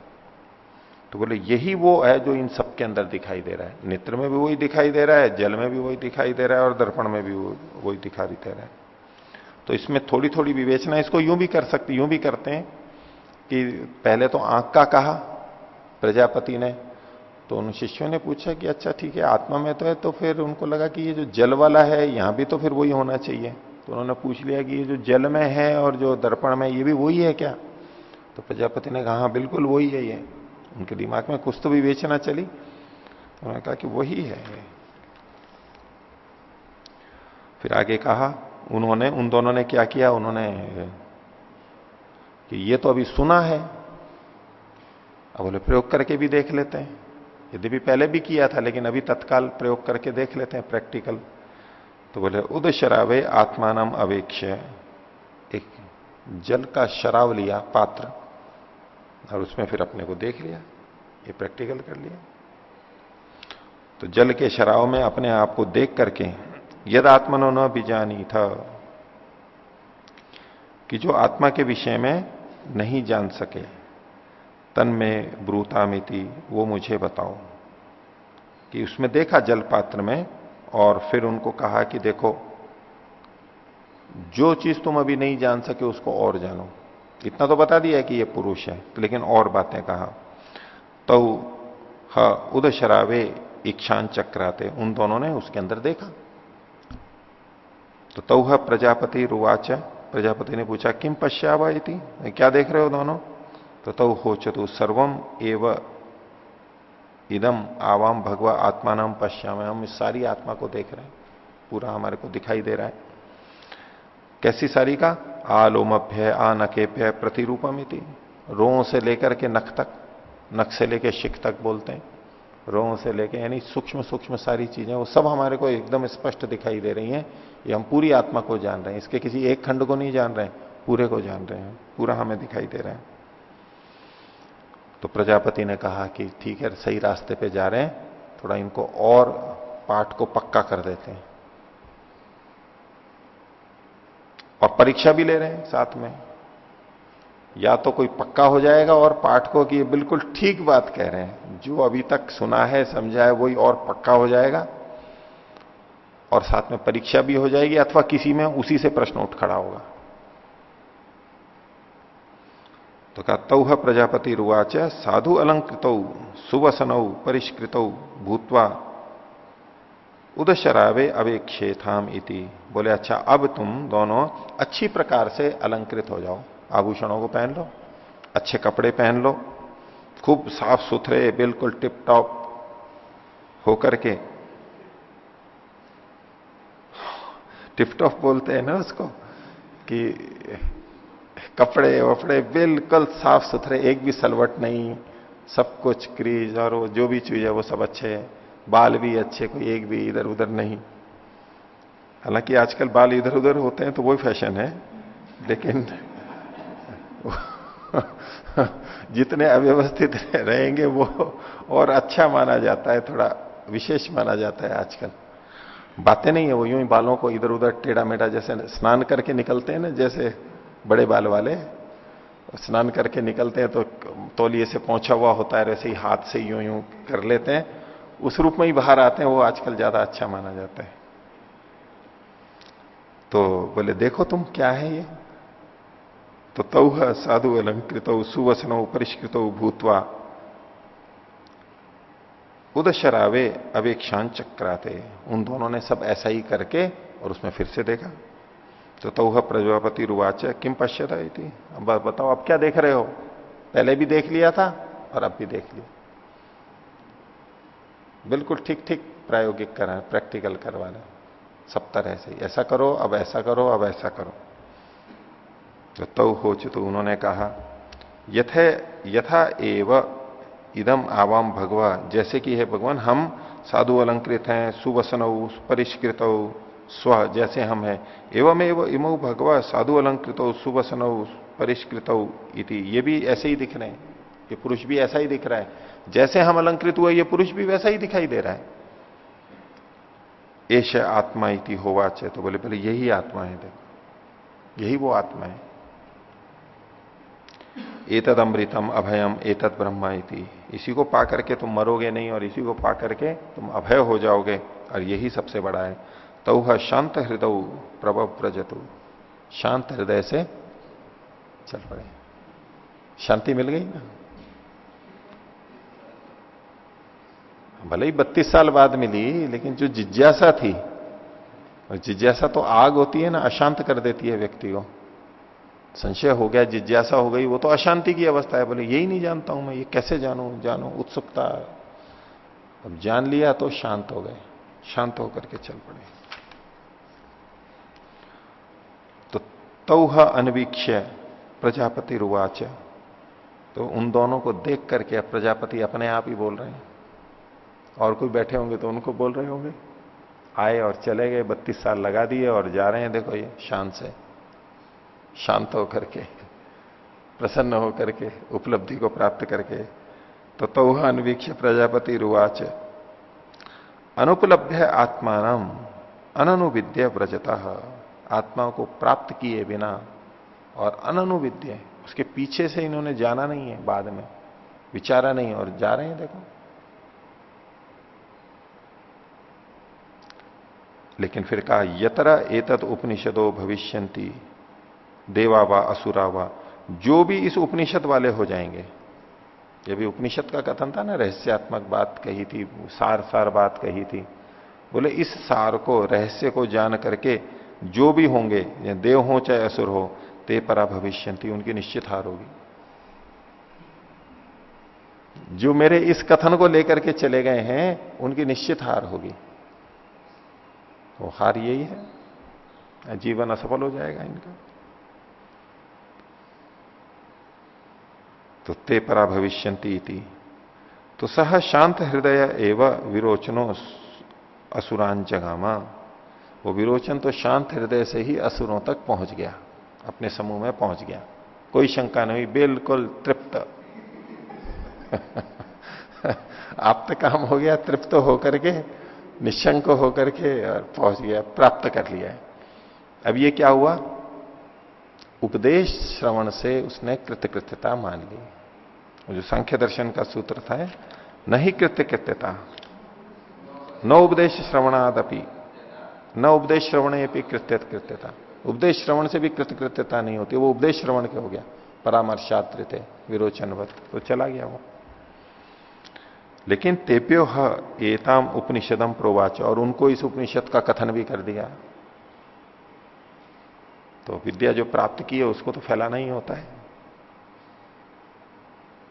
तो बोले, यही वो है जो इन सब के अंदर दिखाई दे रहा है। नेत्र में भी वही दिखाई दे रहा है, जल में भी वही दिखाई दे रहा है और दर्पण में भी वही दिखाई दे रहा है। तो इसमें थोड़ी थोड़ी विवेचना इसको यूँ भी कर सकते, यूँ भी करते हैं कि पहले तो आँख का कहा, प्रजापति ने तो उन शिष्यों ने पूछा कि अच्छा ठीक है, आत्मा में तो है तो फिर उनको लगा कि ये जो जल वाला है, यहाँ भी तो फिर वही होना चाहिए। तो उन्होंने पूछ लिया कि ये जो जल में है और जो दर्पण में, ये भी वही है क्या? तो प्रजापति ने कहा हाँ बिल्कुल वही है ये। उनके दिमाग में कुछ तो विवेचना चली। उन्होंने कहा कि वही है फिर आगे कहा, उन्होंने, उन दोनों ने क्या किया? उन्होंने, कि ये तो अभी सुना है। अब बोले, प्रयोग करके भी देख लेते हैं। यदि भी पहले भी किया था, लेकिन अभी तत्काल प्रयोग करके देख लेते हैं, प्रैक्टिकल। तो बोले उद शराबे आत्मानम अवेक्ष एक जल का शराब लिया, पात्र, और उसमें फिर अपने को देख लिया, ये प्रैक्टिकल कर लिया। तो जल के शराव में अपने आप को देख करके, यद आत्मनो न बीजानी था कि जो आत्मा के विषय में नहीं जान सके, तन में, ब्रूता मिति वो मुझे बताओ, कि उसमें देखा जल पात्र में और फिर उनको कहा कि देखो, जो चीज़ तुम अभी नहीं जान सके उसको और जानो। इतना तो बता दिया कि ये पुरुष है, लेकिन और बातें कहा। तो ह उद शरावे इच्छान चक्राते, उन दोनों ने उसके अंदर देखा। तो तौह प्रजापति रुवाच, प्रजापति ने पूछा किम पश्यावा क्या देख रहे हो दोनों? तो तौ हो चतु सर्वम एव इदम आवाम भगवा आत्मा नाम पश्याम हम इस सारी आत्मा को देख रहे हैं। पूरा हमारे को दिखाई दे रहा है। कैसी सारी का? आलोमभ्य आ नकेभ्य प्रतिरूपम इति रो से लेकर के नख तक, नख से लेकर शिख तक बोलते हैं। रो से लेकर, यानी सूक्ष्म सूक्ष्म सारी चीज़ें, वो सब हमारे को एकदम स्पष्ट दिखाई दे रही हैं। ये हम पूरी आत्मा को जान रहे हैं। इसके किसी एक खंड को नहीं जान रहे हैं, पूरे को जान रहे हैं। पूरा हमें दिखाई दे रहा है। तो प्रजापति ने कहा कि ठीक है, सही रास्ते पे जा रहे हैं, थोड़ा इनको और पाठ को पक्का कर देते हैं। और परीक्षा भी ले रहे हैं साथ में। या तो कोई पक्का हो जाएगा और पाठ को कि ये बिल्कुल ठीक बात कह रहे हैं। जो अभी तक सुना है, समझा है, वही और पक्का हो जाएगा। और साथ में परीक्षा भी हो जाएगी, अथवा किसी में उसी से प्रश्न उठ खड़ा होगा। तो कहा, तौह प्रजापति रुवाच, साधु अलंकृत, सुवसनौ, परिष्कृत, भूतवा, उदशरावे अवेक्षेथाम इति। बोले अच्छा अब तुम दोनों अच्छी प्रकार से अलंकृत हो जाओ, आभूषणों को पहन लो, अच्छे कपड़े पहन लो, खूब साफ़ सुथरे, बिल्कुल टिप टॉप होकर के टिप टॉप बोलते हैं ना उसको, कि कपड़े वपड़े बिल्कुल साफ़ सुथरे, एक भी सलवट नहीं। सब कुछ क्रीज और वो जो भी चीज़ है, वो सब अच्छे है। बाल भी अच्छे, कोई एक भी इधर उधर नहीं। हालाँकि आजकल बाल इधर उधर होते हैं तो वही फ़ैशन है, लेकिन जितने अव्यवस्थित रहेंगे, वो और अच्छा माना जाता है, थोड़ा विशेष माना जाता है आजकल। बातें नहीं है, वो यूँ ही बालों को इधर उधर टेढ़ा मेढ़ा जैसे स्नान करके निकलते हैं ना, जैसे बड़े बाल वाले, स्नान करके निकलते हैं तो तौलिए से पहुँचा हुआ होता है, ऐसे ही हाथ से यूँ यूँ कर लेते हैं। उस रूप में ही बाहर आते हैं, वो आजकल ज़्यादा अच्छा माना जाता है। तो बोले, देखो तुम क्या है ये? तो तौह साधु अलंकृत सुवसनो परिष्कृत भूतवा उदशरावे अवेक्षान चक्राते। उन दोनों ने सब ऐसा ही करके और उसमें फिर से देखा। तो तौह प्रजापति रुवाच किम पश्यता थी अब बताओ, अब क्या देख रहे हो? पहले भी देख लिया था, और अब भी देख लिया। बिल्कुल ठीक ठीक प्रायोगिक करा, प्रैक्टिकल करवा रहे सब तरह से, ऐसा करो, अब ऐसा करो, अब ऐसा करो। तो तव हो तो उन्होंने कहा, यथे, यथा एव इदम आवाम भगवा, जैसे कि है भगवान, हम साधु अलंकृत हैं, सुवसन परिष्कृत स्व, जैसे हम हैं। एवं एवं इमो भगवा साधु अलंकृत, सुवसन, परिष्कृत इति। ये भी ऐसे ही दिख रहे हैं। ये पुरुष भी ऐसा ही दिख रहा है। जैसे हम अलंकृत हुए, ये पुरुष भी वैसा ही दिखाई दे रहा है। एश आत्मा इति होवाच तो बोले बोले, यही आत्मा है, देखो। यही वो आत्मा है। एतद अमृतम अभयम, एतद ब्रह्मा इति। इसी को पा करके तुम मरोगे नहीं, और इसी को पा करके तुम अभय हो जाओगे, और यही सबसे बड़ा है। तो शांत हृदय प्रभव प्रजतु। शांत हृदय से चल पड़े। शांति मिल गई ना? भले ही बत्तीस साल बाद मिली, लेकिन जो जिज्ञासा थी, और जिज्ञासा तो आग होती है ना, अशांत कर देती है व्यक्ति को। संशय हो गया, जिज्ञासा हो गई, वो तो अशांति की अवस्था है। बोले, यही नहीं जानता हूँ मैं, ये कैसे जानू जानू, उत्सुकता। अब जान लिया तो शांत हो गए, शांत होकर के चल पड़े। तौह अनवीक्ष प्रजापति रुवाच। तो उन दोनों को देख करके प्रजापति अपने आप ही बोल रहे हैं। और कोई बैठे होंगे तो उनको बोल रहे होंगे। आए और चले गए, बत्तीस साल लगा दिए और जा रहे हैं। देखो ये शांत से, शांत होकर के, प्रसन्न होकर के, उपलब्धि को प्राप्त करके। तो तौह अनवीक्ष प्रजापति रुवाच। अनुपलब्ध आत्मान अनुविद्य व्रजता। आत्मा को प्राप्त किए बिना और अननुविद्य उसके पीछे से इन्होंने जाना नहीं है बाद में। विचारा नहीं और जा रहे हैं, देखो। लेकिन फिर कहा, यतरा एतत उपनिषदो भविष्यंती देवा वा असुरा वा। जो भी इस उपनिषद वाले हो जाएँगे, ये भी उपनिषद का कथन था ना, रहस्यात्मक बात कही थी, सार सार बात कही थी। बोले, इस सार को, रहस्य को जान करके जो भी होंगे देव हो चाहे असुर हो, ते परा भविष्यंती, उनकी निश्चित हार होगी। जो मेरे इस कथन को लेकर के चले गए हैं, उनकी निश्चित हार होगी। वो हार यही है। जीवन असफल हो जाएगा इनका। तो ते परा भविष्यंती तो सह शांत हृदय एवं विरोचनो असुरान जगामा वो विरोचन तो शांत हृदय से ही असुरों तक पहुँच गया, अपने समूह में पहुँच गया। कोई शंका नहीं, बिल्कुल तृप्त। आप तो काम हो गया, तृप्त होकर के निशंक होकर के और पहुँच गया, प्राप्त कर लिया है। अब ये क्या हुआ? उपदेश श्रवण से उसने कृतकृत्यता मान ली। जो सांख्य दर्शन का सूत्र था, नहीं कृत्यकृत्यता न उपदेश श्रवणादपि। न उपदेश श्रवण भी कृत्य कृत्यता। उपदेश श्रवण से भी कृतकृत्यता नहीं होती, वो उपदेश श्रवण के हो गया। परामर्शात्र थे विरोचनवत तो चला गया वो। लेकिन तेप्यो एताम उपनिषदम प्रोवाच, और उनको इस उपनिषद का कथन भी कर दिया। तो विद्या जो प्राप्त की है, उसको तो फैलाना ही होता है।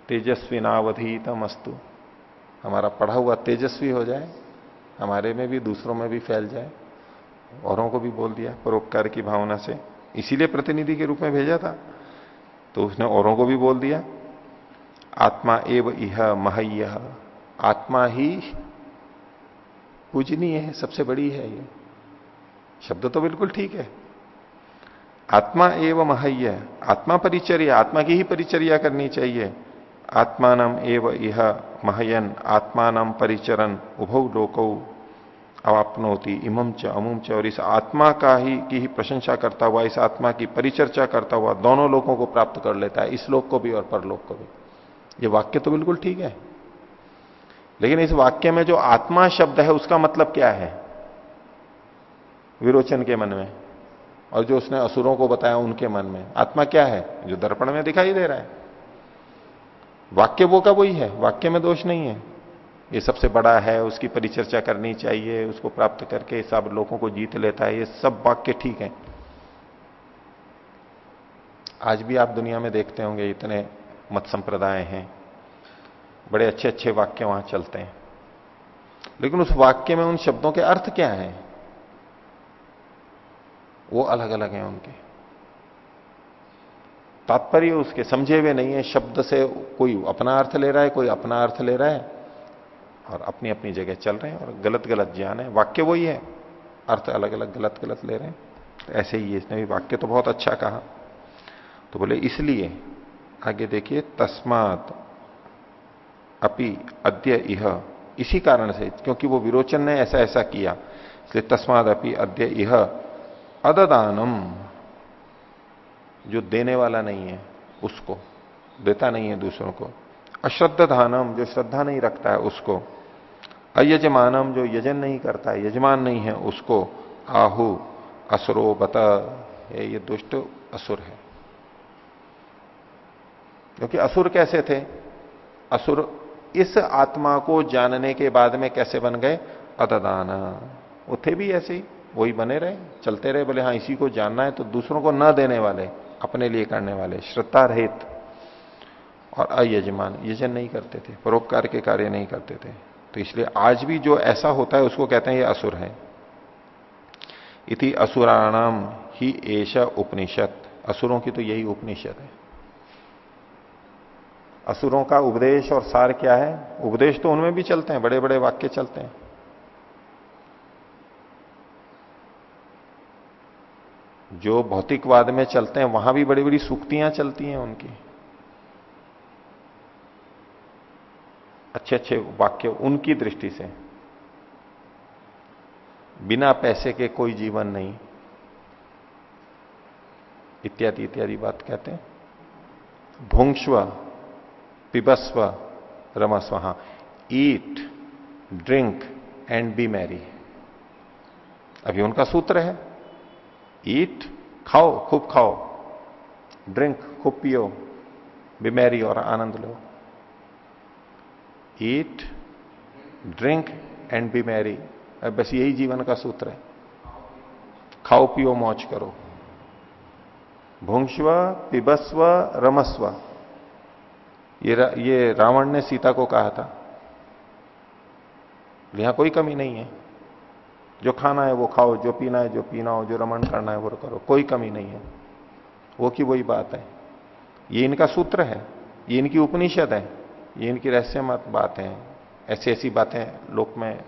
तेजस्वी नावधीतम अस्तु हमारा पढ़ा हुआ तेजस्वी हो जाए, हमारे में भी, दूसरों में भी फैल जाए। औरों को भी बोल दिया परोपकार की भावना से। इसीलिए प्रतिनिधि के रूप में भेजा था। तो उसने औरों को भी बोल दिया, आत्मा एव इह महय। आत्मा ही पूजनीय है, सबसे बड़ी है ये। शब्द तो बिल्कुल ठीक है। आत्मा एव महय्य आत्मा परिचर्या, आत्मा की ही परिचर्या करनी चाहिए। आत्मान एव इह महयन आत्मान परिचरण उभौ लोकौ अवापनोती इमम च अमुम च, और इस आत्मा का ही, की ही प्रशंसा करता हुआ, इस आत्मा की परिचर्चा करता हुआ दोनों लोगों को प्राप्त कर लेता है, इस लोक को भी और परलोक को भी। ये वाक्य तो बिल्कुल ठीक है। लेकिन इस वाक्य में जो आत्मा शब्द है, उसका मतलब क्या है? विरोचन के मन में, और जो उसने असुरों को बताया, उनके मन में। आत्मा क्या है? जो दर्पण में दिखाई दे रहा है। वाक्य वो का वही है, वाक्य में दोष नहीं है। ये सबसे बड़ा है, उसकी परिचर्चा करनी चाहिए, उसको प्राप्त करके सब लोगों को जीत लेता है, ये सब वाक्य ठीक है। आज भी आप दुनिया में देखते होंगे, इतने मत संप्रदाय हैं, बड़े अच्छे अच्छे वाक्य वहाँ चलते हैं। लेकिन उस वाक्य में उन शब्दों के अर्थ क्या हैं? वो अलग अलग हैं उनके। तात्पर्य उसके, समझे हुए नहीं है, शब्द से कोई अपना अर्थ ले रहा है, कोई अपना अर्थ ले रहा है। और अपनी अपनी जगह चल रहे हैं और गलत गलत ज्ञान है। वाक्य वही है। अर्थ अलग अलग गलत गलत ले रहे हैं। तो ऐसे ही इसने भी वाक्य तो बहुत अच्छा कहा। तो बोले, इसलिए आगे देखिए, तस्मात अपि अद्य इह। इसी कारण से, क्योंकि वो विरोचन ने ऐसा ऐसा किया। इसलिए तस्माद अपि अद्य इह। अददानम, जो देने वाला नहीं है, उसको, देता नहीं है दूसरों को। अश्रद्ध दानम जो श्रद्धा नहीं रखता है, उसको। अयजमानम जो यजन नहीं करता है यजमान नहीं है, उसको आहु, असुरो बता, ये दुष्ट असुर है। क्योंकि असुर कैसे थे? असुर इस आत्मा को जानने के बाद में कैसे बन गए? अददान वो थे भी ऐसे ही, वही बने रहे, चलते रहे, बोले हाँ इसी को जानना है तो दूसरों को न देने वाले, अपने लिए करने वाले, श्रद्धा रहित और अयजमान, यजन नहीं करते थे, परोपकार के कार्य नहीं करते थे। तो इसलिए आज भी जो ऐसा होता है, उसको कहते हैं ये असुर है। इति असुराणाम ही एश उपनिषद असुरों की तो यही उपनिषद है। असुरों का उपदेश और सार क्या है? उपदेश तो उनमें भी चलते हैं बड़े बड़े वाक्य चलते हैं। जो भौतिकवाद में चलते हैं, वहाँ भी बड़ी बड़ी सूक्तियाँ चलती हैं उनकी। अच्छे अच्छे वाक्य उनकी दृष्टि से। बिना पैसे के कोई जीवन नहीं। इत्यादि इत्यादि बात कहते हैं। भूंक्ष्व, पिबस्व रमस्व हा eat, drink and be merry. अभी उनका सूत्र है। ईट, खाओ, खूब खाओ। ड्रिंक, खूब पियो। बी मैरी और आनंद लो। Eat drink and be merry बस यही जीवन का सूत्र है। खाओ पियो मौज करो। भुंक्ष्व पिबस्व रमस्व। ये रा, ये रावण ने सीता को कहा था। यहाँ कोई कमी नहीं है। जो खाना है वो खाओ जो पीना है जो पीना हो जो रमन करना है वो करो। कोई कमी नहीं है। वो की वही बात है। ये इनका सूत्र है। ये इनकी उपनिषद है। ये इनकी रहस्यमत बात, ऐसी ऐसी बातें लोक में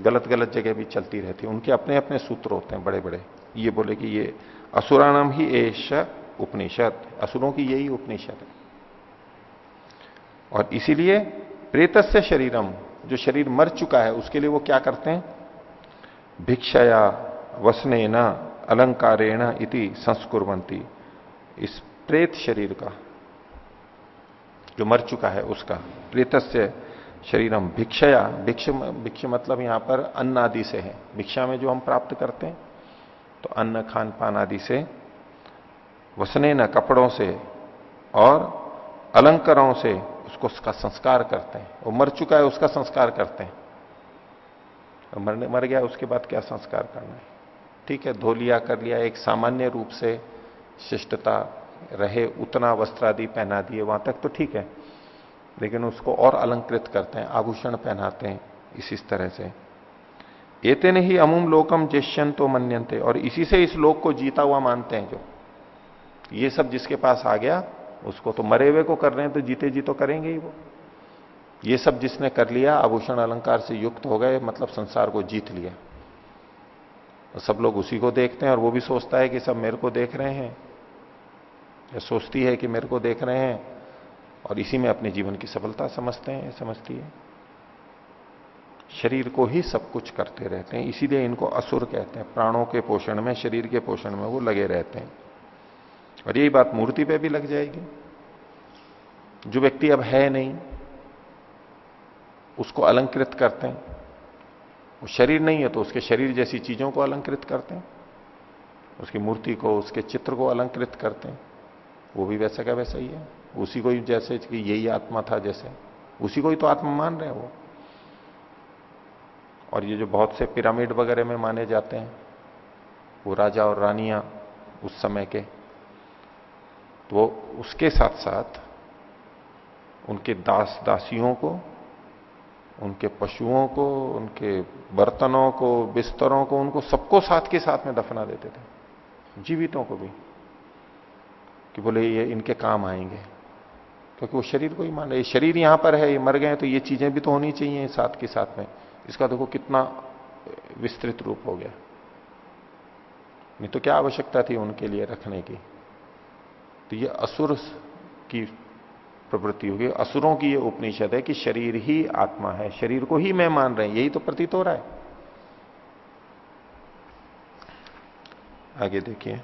गलत गलत जगह भी चलती रहती उनके अपने अपने सूत्र होते हैं बड़े बड़े ये बोले कि ये असुराणाम ही एश उपनिषद, असुरों की यही उपनिषद है। और इसीलिए प्रेत से शरीरम, जो शरीर मर चुका है, उसके लिए वो क्या करते हैं? भिक्षया वसने न अलंकारेण इति संस्कुरवंती इस प्रेत शरीर का जो मर चुका है उसका प्रेत से शरीरम, भिक्षया, भिक्ष भिक्ष मतलब यहाँ पर अन्न आदि से है। भिक्षा में जो हम प्राप्त करते हैं तो अन्न, खान, पान आदि से, वसने न कपड़ों से और अलंकारों से उसको उसका संस्कार करते हैं। वो मर चुका है, उसका संस्कार करते हैं। मरने, मर गया, उसके बाद क्या संस्कार करना है? ठीक है, धो लिया, कर लिया, एक सामान्य रूप से शिष्टता रहे, उतना वस्त्र आदि पहना दिए, वहाँ तक तो ठीक है। लेकिन उसको और अलंकृत करते हैं, आभूषण पहनाते हैं, इस तरह से। एते ने ही अमुम लोकम जेष्यन तो मनते और इसी से इस लोक को जीता हुआ मानते हैं जो। ये सब जिसके पास आ गया, उसको तो मरे हुए को कर रहे हैं तो जीते जी तो करेंगे ही वो। ये सब जिसने कर लिया, आभूषण अलंकार से युक्त हो गए मतलब संसार को जीत लिया। सब लोग उसी को देखते हैं, और वो भी सोचता है कि सब मेरे को देख रहे हैं। या सोचती है कि मेरे को देख रहे हैं और इसी में अपने जीवन की सफलता समझते हैं, समझती है। शरीर को ही सब कुछ करते रहते हैं, इसीलिए इनको असुर कहते हैं। प्राणों के पोषण में, शरीर के पोषण में वो लगे रहते हैं। और यही बात मूर्ति पे भी लग जाएगी। जो व्यक्ति अब है नहीं, उसको अलंकृत करते हैं। वो शरीर नहीं है तो उसके शरीर जैसी चीज़ों को अलंकृत करते हैं। उसकी मूर्ति को, उसके चित्र को अलंकृत करते हैं। वो भी वैसा का वैसा ही है। उसी को ही जैसे कि यही आत्मा था जैसे। उसी को ही तो आत्मा मान रहे हैं वो। और ये जो बहुत से पिरामिड वगैरह में माने जाते हैं, वो राजा और रानियाँ उस समय के तो उसके साथ साथ उनके दास दासियों को, उनके पशुओं को, उनके बर्तनों को, बिस्तरों को उनको सबको साथ के साथ में दफना देते थे। जीवितों को भी। कि बोले, ये इनके काम आएँगे। क्योंकि वो शरीर को ही मान रहे शरीर यहाँ पर है, ये मर गए तो ये चीज़ें भी तो होनी चाहिए साथ के साथ में। इसका देखो कितना विस्तृत रूप हो गया। नहीं तो क्या आवश्यकता थी उनके लिए रखने की? तो ये असुर की प्रवृत्ति होगी। असुरों की ये उपनिषद है कि शरीर ही आत्मा है। शरीर को ही मैं मान रहे हैं। यही तो प्रतीत हो रहा है। आगे देखिए।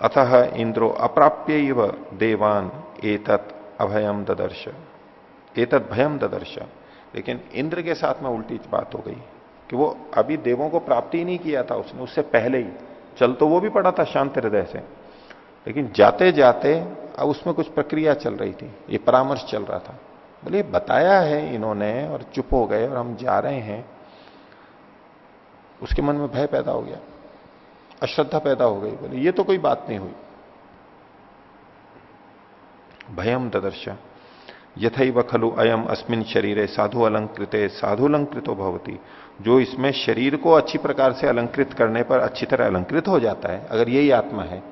अतः इंद्रो अप्राप्य देवान एतत् अभयम ददर्श। एतत् भयम ददर्श। लेकिन इंद्र के साथ में उल्टी बात हो गई कि वो अभी देवों को प्राप्ति नहीं किया था, उसने उससे पहले ही। चल तो वो भी पड़ा था शांत हृदय से। लेकिन जाते जाते अब उसमें कुछ प्रक्रिया चल रही थी। ये परामर्श चल रहा था। बोले, बताया है इन्होंने और चुप हो गए और हम जा रहे हैं। उसके मन में भय पैदा हो गया। अश्रद्धा पैदा हो गई, बोले, ये तो कोई बात नहीं हुई। भयम ददर्श यथैव खलु अयम अस्मिन शरीर साधु अलंकृत, साधु अलंकृतो भवती। जो इसमें शरीर को अच्छी प्रकार से अलंकृत करने पर अच्छी तरह अलंकृत हो जाता है, अगर यही आत्मा है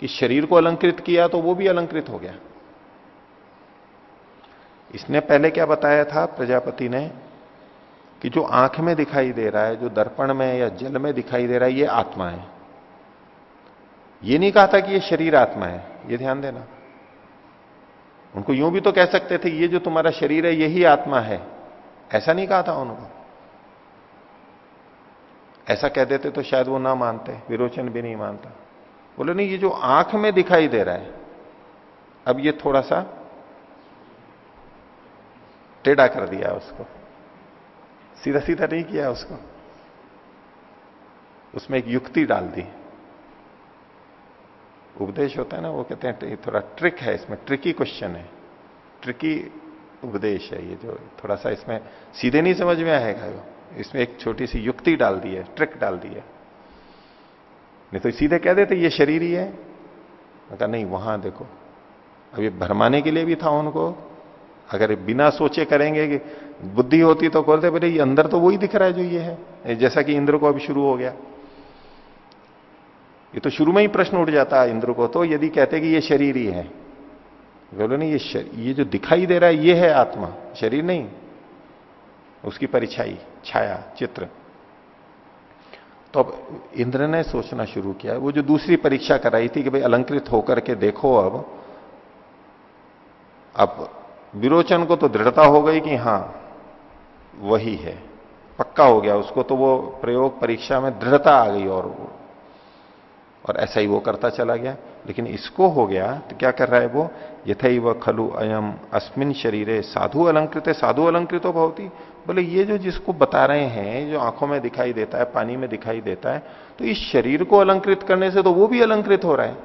कि शरीर को अलंकृत किया तो वो भी अलंकृत हो गया। इसने पहले क्या बताया था, प्रजापति ने, कि जो आँख में दिखाई दे रहा है, जो दर्पण में या जल में दिखाई दे रहा है, ये आत्मा है। ये नहीं कहा था कि ये शरीर आत्मा है, ये ध्यान देना। उनको यूँ भी तो कह सकते थे, ये जो तुम्हारा शरीर है, यही आत्मा है। ऐसा नहीं कहा था उनको। ऐसा कह देते तो शायद वो ना मानते, विरोचन भी नहीं मानता। बोले, नहीं, ये जो आँख में दिखाई दे रहा है, अब ये थोड़ा सा टेढ़ा कर दिया उसको। सीधा सीधा नहीं किया उसको। उसमें एक युक्ति डाल दी। उपदेश होता है ना, वो कहते हैं थोड़ा ट्रिक है इसमें ट्रिकी क्वेश्चन है। ट्रिकी उपदेश है ये जो थोड़ा सा इसमें सीधे नहीं समझ में आएगा। इसमें एक छोटी सी युक्ति डाल दी है ट्रिक डाल दी है। नहीं तो सीधे कह देते, ये शरीर ही। है कहा, नहीं, वहाँ देखो। अब ये भरमाने के लिए भी था उनको। अगर बिना सोचे करेंगे कि बुद्धि होती तो करते बोले ये अंदर तो वही दिख रहा है जो ये है। जैसा कि इंद्र को अभी शुरू हो गया। ये तो शुरू में ही प्रश्न उठ जाता है इंद्र को तो यदि कहते कि ये शरीर ही है। बोलो, नहीं, ये ये जो दिखाई दे रहा है, ये है आत्मा, शरीर नहीं, उसकी परिछाई, छाया, चित्र। तो अब इंद्र ने सोचना शुरू किया। वो जो दूसरी परीक्षा कराई थी कि भाई अलंकृत होकर के देखो अब अब विरोचन को तो दृढ़ता हो गई कि हाँ, वही है, पक्का हो गया। उसको तो वो प्रयोग परीक्षा में दृढ़ता आ गई और और ऐसा ही वो करता चला गया। लेकिन इसको हो गया तो क्या कर रहा है वो? यथई व खलु अयम अस्मिन शरीरे साधु अलंकृत है साधु अलंकृतो भवती। बोले, ये जो जिसको बता रहे हैं, जो आँखों में दिखाई देता है, पानी में दिखाई देता है तो इस शरीर को अलंकृत करने से तो वो भी अलंकृत हो रहा है।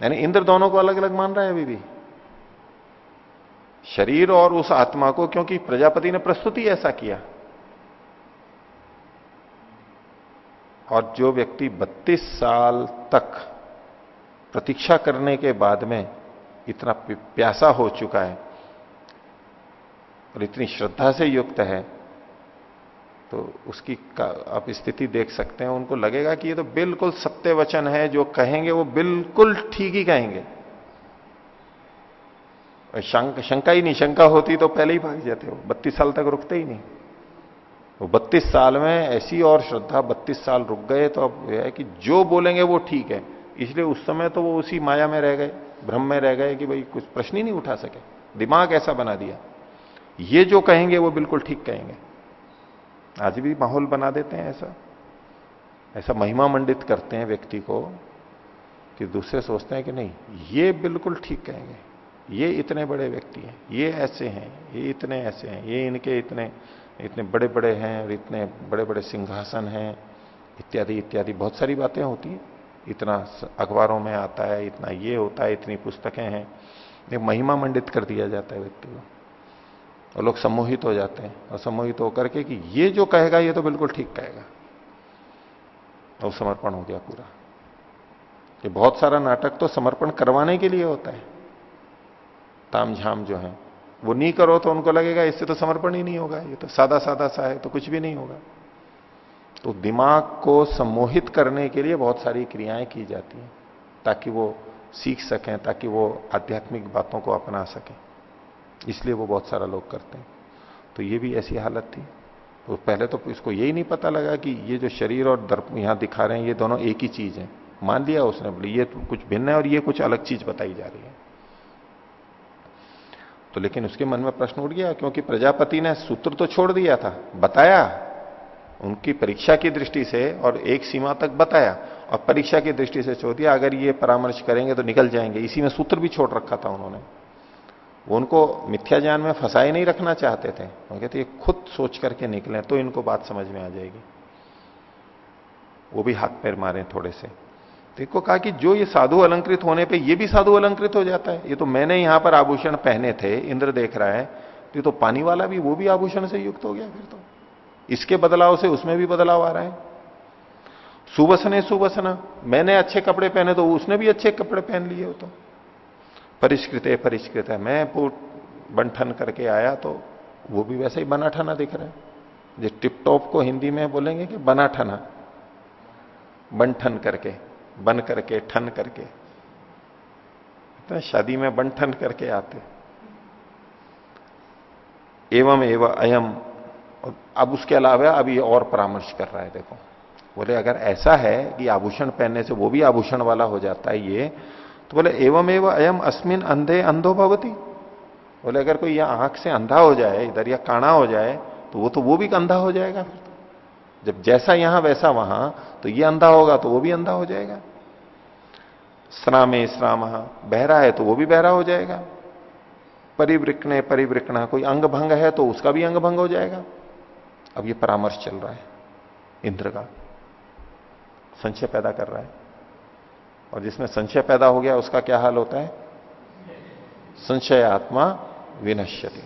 यानी इंद्र दोनों को अलग अलग मान रहा है अभी भी। शरीर और उस आत्मा को, क्योंकि प्रजापति ने प्रस्तुति ऐसा किया। और जो व्यक्ति 32 साल तक प्रतीक्षा करने के बाद में इतना प्यासा हो चुका है और इतनी श्रद्धा से युक्त है तो उसकी आप स्थिति देख सकते हैं उनको लगेगा कि ये तो बिल्कुल सत्य वचन है जो कहेंगे वो बिल्कुल ठीक ही कहेंगे। शंक, शंका ही नहीं शंका होती तो पहले ही भाग जाते हो बत्तीस साल तक रुकते ही नहीं। बत्तीस साल में ऐसी और श्रद्धा बत्तीस साल रुक गए तो अब यह है कि जो बोलेंगे वो ठीक है। इसलिए उस समय तो वो उसी माया में रह गए, भ्रम में रह गए कि भाई कुछ प्रश्न ही नहीं उठा सके। दिमाग ऐसा बना दिया। ये जो कहेंगे वो बिल्कुल ठीक कहेंगे। आज भी माहौल बना देते हैं ऐसा। ऐसा महिमा मंडित करते हैं व्यक्ति को कि दूसरे सोचते हैं कि नहीं, ये बिल्कुल ठीक कहेंगे। ये इतने बड़े व्यक्ति हैं, ये ऐसे हैं, ये इतने ऐसे हैं, ये इनके इतने इतने बड़े बड़े हैं और इतने बड़े बड़े सिंहासन हैं, इत्यादि इत्यादि। बहुत सारी बातें होती हैं। इतना अखबारों में आता है, इतना ये होता है, इतनी पुस्तकें हैं। ये महिमा मंडित कर दिया जाता है व्यक्ति को। और लोग सम्मोहित हो जाते हैं। और सम्मोहित होकर के कि ये जो कहेगा, ये तो बिल्कुल ठीक कहेगा। तो समर्पण हो गया पूरा। ये बहुत सारा नाटक तो समर्पण करवाने के लिए होता है। तामझाम जो है वो नहीं करो तो उनको लगेगा, इससे तो समर्पण ही नहीं होगा, ये तो सादा सादा सा है तो कुछ भी नहीं होगा। तो दिमाग को सम्मोहित करने के लिए बहुत सारी क्रियाएँ की जाती हैं, ताकि वो सीख सकें, ताकि वो आध्यात्मिक बातों को अपना सकें। इसलिए वो बहुत सारा लोग करते हैं। तो ये भी ऐसी हालत थी। तो पहले तो इसको यही नहीं पता लगा कि ये जो शरीर और दर्प यहाँ दिखा रहे हैं, ये दोनों एक ही चीज़ है। मान लिया उसने, बोले, ये तो कुछ भिन्न है और ये कुछ अलग चीज़ बताई जा रही है। तो लेकिन उसके मन में प्रश्न उठ गया, क्योंकि प्रजापति ने सूत्र तो छोड़ दिया था, बताया। उनकी परीक्षा की दृष्टि से और एक सीमा तक बताया और परीक्षा की दृष्टि से छोड़ दिया। अगर ये परामर्श करेंगे तो निकल जाएँगे। इसी में सूत्र भी छोड़ रखा था उन्होंने। वो उनको मिथ्या ज्ञान में फंसाए नहीं रखना चाहते थे। वो कहते, ये खुद सोच करके निकले तो इनको बात समझ में आ जाएगी। वो भी हाथ पैर मारे थोड़े से। देखो, कहा कि जो ये साधु अलंकृत होने पे ये भी साधु अलंकृत हो जाता है। ये तो मैंने यहाँ पर आभूषण पहने थे, इंद्र देख रहा है तो ये तो पानी वाला भी, वो भी आभूषण से युक्त हो गया फिर तो। इसके बदलाव से उसमें भी बदलाव आ रहा है। सुवसने सुवसना, मैंने अच्छे कपड़े पहने तो उसने भी अच्छे कपड़े पहन लिए हो तो। परिष्कृत है परिष्कृत है मैं बंठन करके आया तो वो भी वैसे ही बना ठना दिख रहा है। जो टिप टॉप को हिंदी में बोलेंगे कि बना ठना बंठन करके। बन करके, ठन करके। तो शादी में बन ठन करके आते। एवं एवं अयम। अब उसके अलावा अभी और परामर्श कर रहा है, देखो। बोले, अगर ऐसा है कि आभूषण पहनने से वो भी आभूषण वाला हो जाता है ये तो बोले, एवं एवं अयम अस्मिन अंधे अंधो भवती। बोले, अगर कोई यह आँख से अंधा हो जाए, इधर या काणा हो जाए तो वो तो वो भी अंधा हो जाएगा फिर तो। जब जैसा यहाँ, वैसा वहाँ तो ये अंधा होगा तो वो भी अंधा हो जाएगा। श्रामे श्राम बहरा है तो वो भी बहरा हो जाएगा। परिवृकने परिवृकना कोई अंग भंग है तो उसका भी अंग भंग हो जाएगा। अब ये परामर्श चल रहा है, इंद्र का। संशय पैदा कर रहा है। और जिसमें संशय पैदा हो गया, उसका क्या हाल होता है? संशय आत्मा विनश्यति।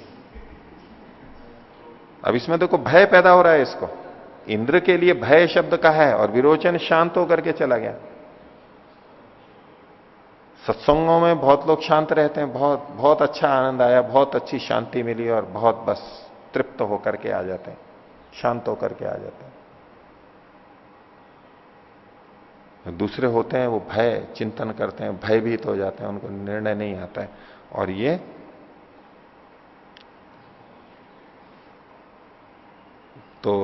अब इसमें देखो, भय पैदा हो रहा है इसको। इंद्र के लिए भय शब्द का है और विरोचन शांत होकर के चला गया। सत्संगों में बहुत लोग शांत रहते हैं, बहुत बहुत अच्छा आनंद आया, बहुत अच्छी शांति मिली और बहुत बस तृप्त होकर के आ जाते हैं, शांत होकर के आ जाते हैं। दूसरे होते हैं, वो भय, चिंतन करते हैं, भयभीत हो जाते हैं, उनको निर्णय नहीं आता है। और ये तो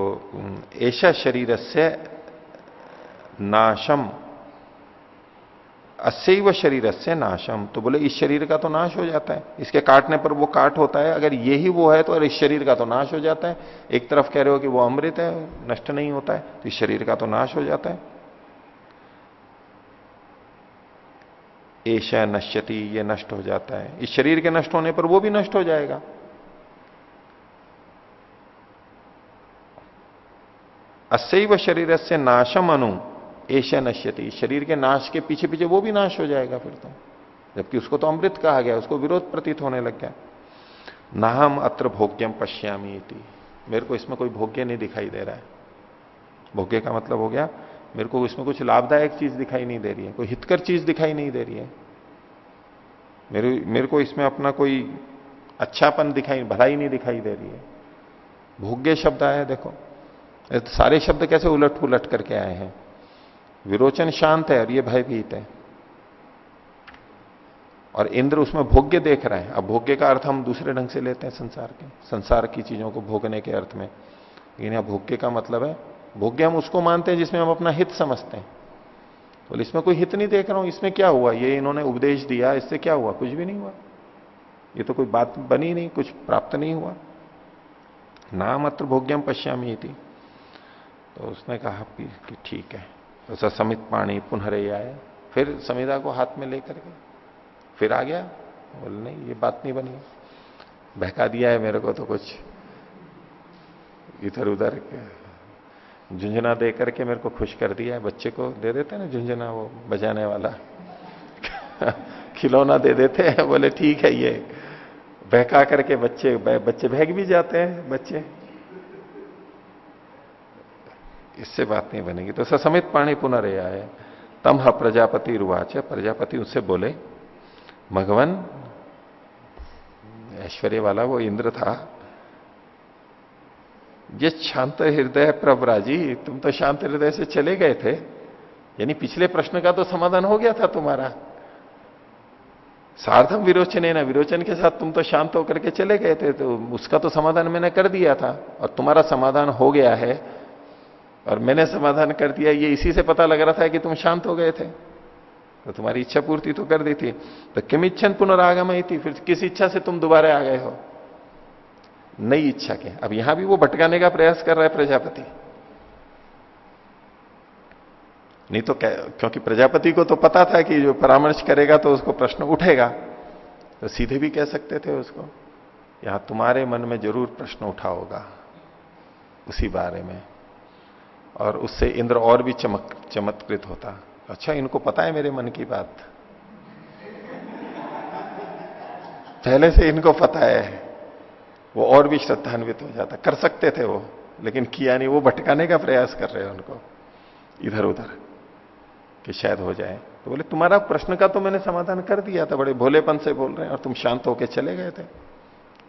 ऐसा शरीर से नाशम अस्व शरीर से नाशम। तो बोले, इस शरीर का तो नाश हो जाता है। इसके काटने पर वो काट होता है। अगर यही वो है तो इस शरीर का तो नाश हो जाता है। एक तरफ़ कह रहे हो कि वो अमृत है, नष्ट नहीं होता है तो इस शरीर का तो नाश हो जाता है। ऐशा नश्यति, ये नष्ट हो जाता है। इस शरीर के नष्ट होने पर वो भी नष्ट हो जाएगा। अस्व शरीर से नाशम अनु ऐशा नश्यति, शरीर के नाश के पीछे पीछे वो भी नाश हो जाएगा फिर तो। जबकि उसको तो अमृत कहा गया, उसको विरोध प्रतीत होने लग गया। नाहम अत्र भोग्यम पश्यामी मेरे को इसमें कोई भोग्य नहीं दिखाई दे रहा है। भोग्य का मतलब हो गया, मेरे को इसमें कुछ लाभदायक चीज़ दिखाई नहीं दे रही है, कोई हितकर चीज़ दिखाई नहीं दे रही है। मेरे मेरे को इसमें अपना कोई अच्छापन दिखाई, भलाई नहीं दिखाई दे रही है। भोग्य शब्द आया देखो। सारे शब्द कैसे उलट पुलट करके आए हैं? विरोचन शांत है और ये भयभीत है। और इंद्र उसमें भोग्य देख रहे हैं। अब भोग्य का अर्थ हम दूसरे ढंग से लेते हैं संसार के। संसार की चीज़ों को भोगने के अर्थ में। लेकिन यहाँ भोग्य का मतलब है, भोग्य हम उसको मानते हैं जिसमें हम अपना हित समझते हैं। बोले, इसमें कोई हित नहीं देख रहा हूँ, इसमें क्या हुआ? ये इन्होंने उपदेश दिया, इससे क्या हुआ? कुछ भी नहीं हुआ। ये तो कोई बात बनी नहीं, कुछ प्राप्त नहीं हुआ। नाम अत्र भोग्यम पश्यामी थी तो उसने कहा कि ठीक है। तो समित पाणी पुनरे आए फिर समिधा को हाथ में लेकर के फिर आ गया। बोले, नहीं, ये बात नहीं बनी। बहका दिया है मेरे को तो कुछ। इधर उधर झुंझुना दे करके मेरे को खुश कर दिया है। बच्चे को दे देते ना झुंझुना, वो बजाने वाला? खिलौना दे देते हैं। बोले, ठीक है ये। बहका करके बच्चे बच्चे बहक भी जाते हैं, बच्चे। इससे बात नहीं बनेगी। तो ससमित पाणी पुनः आए तम ह प्रजापति रुवाच। प्रजापति उससे बोले, भगवान ऐश्वर्य वाला वो इंद्र था। ये शांत हृदय प्रभराजी, तुम तो शांत हृदय से चले गए थे। यानी पिछले प्रश्न का तो समाधान हो गया था तुम्हारा। सार्थम विरोचन है ना, विरोचन के साथ तुम तो शांत होकर के चले गए थे तो उसका तो समाधान मैंने कर दिया था। और तुम्हारा समाधान हो गया है। और मैंने समाधान कर दिया, ये इसी से पता लग रहा था कि तुम शांत हो गए थे। तो तुम्हारी इच्छा पूर्ति तो कर दी थी। तो किम इच्छन पुनरागम थी फिर किस इच्छा से तुम दोबारा आ गए हो? नई इच्छा के। अब यहाँ भी वो भटकाने का प्रयास कर रहा है प्रजापति। नहीं तो क्योंकि प्रजापति को तो पता था कि जो परामर्श करेगा तो उसको प्रश्न उठेगा। तो सीधे भी कह सकते थे उसको, यहाँ तुम्हारे मन में ज़रूर प्रश्न उठा होगा, उसी बारे में। और उससे इंद्र और भी चमक, चमत्कृत होता। अच्छा इनको पता है मेरे मन की बात? पहले से इनको पता है। वो और भी श्रद्धान्वित हो जाता। कर सकते थे वो, लेकिन किया नहीं। वो भटकाने का प्रयास कर रहे हैं उनको। इधर उधर कि शायद हो जाए। तो बोले, तुम्हारा प्रश्न का तो मैंने समाधान कर दिया था। बड़े भोलेपन से बोल रहे हैं, और तुम शांत होके चले गए थे।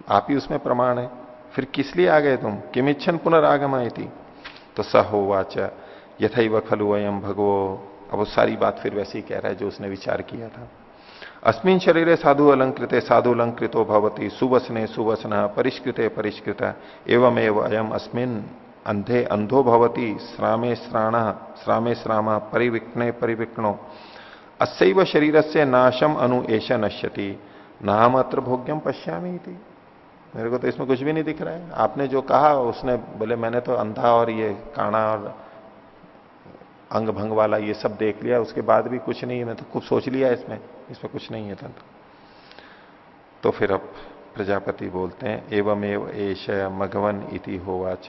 आप ही उसमें प्रमाण है। फिर किस लिए आ गए तुम? किमिच्छन पुनरागम आई थी तो स होवाच यथई व खलु अयम भगवो। अब वो सारी बात फिर वैसे ही कह रहा है जो उसने विचार किया था। अस्मिन शरीर साधु अलंकृत, साधु अलंकृतो भवती। सुवसने सुवसन, परिष्कृते परिष्कृत। एवं एवं अयम अस्मिन अंधे, अंधो भवती। श्रामे श्राण श्रामे श्राम परिविक्णे परिविक्णो। अस्व शरीर से नाशम अनु एश नश्यति। नाम अत्र भोग्यम पश्यामी मेरे को तो इसमें कुछ भी नहीं दिख रहा है। आपने जो कहा, उसने बोले, मैंने तो अंधा और ये काणा और अंग भंग वाला ये सब देख लिया, उसके बाद भी कुछ नहीं है मैं तो खूब सोच लिया इसमें। इसमें कुछ नहीं है तंत्र। तो फिर अब प्रजापति बोलते हैं एवं एव एश मघवन इति होवाच।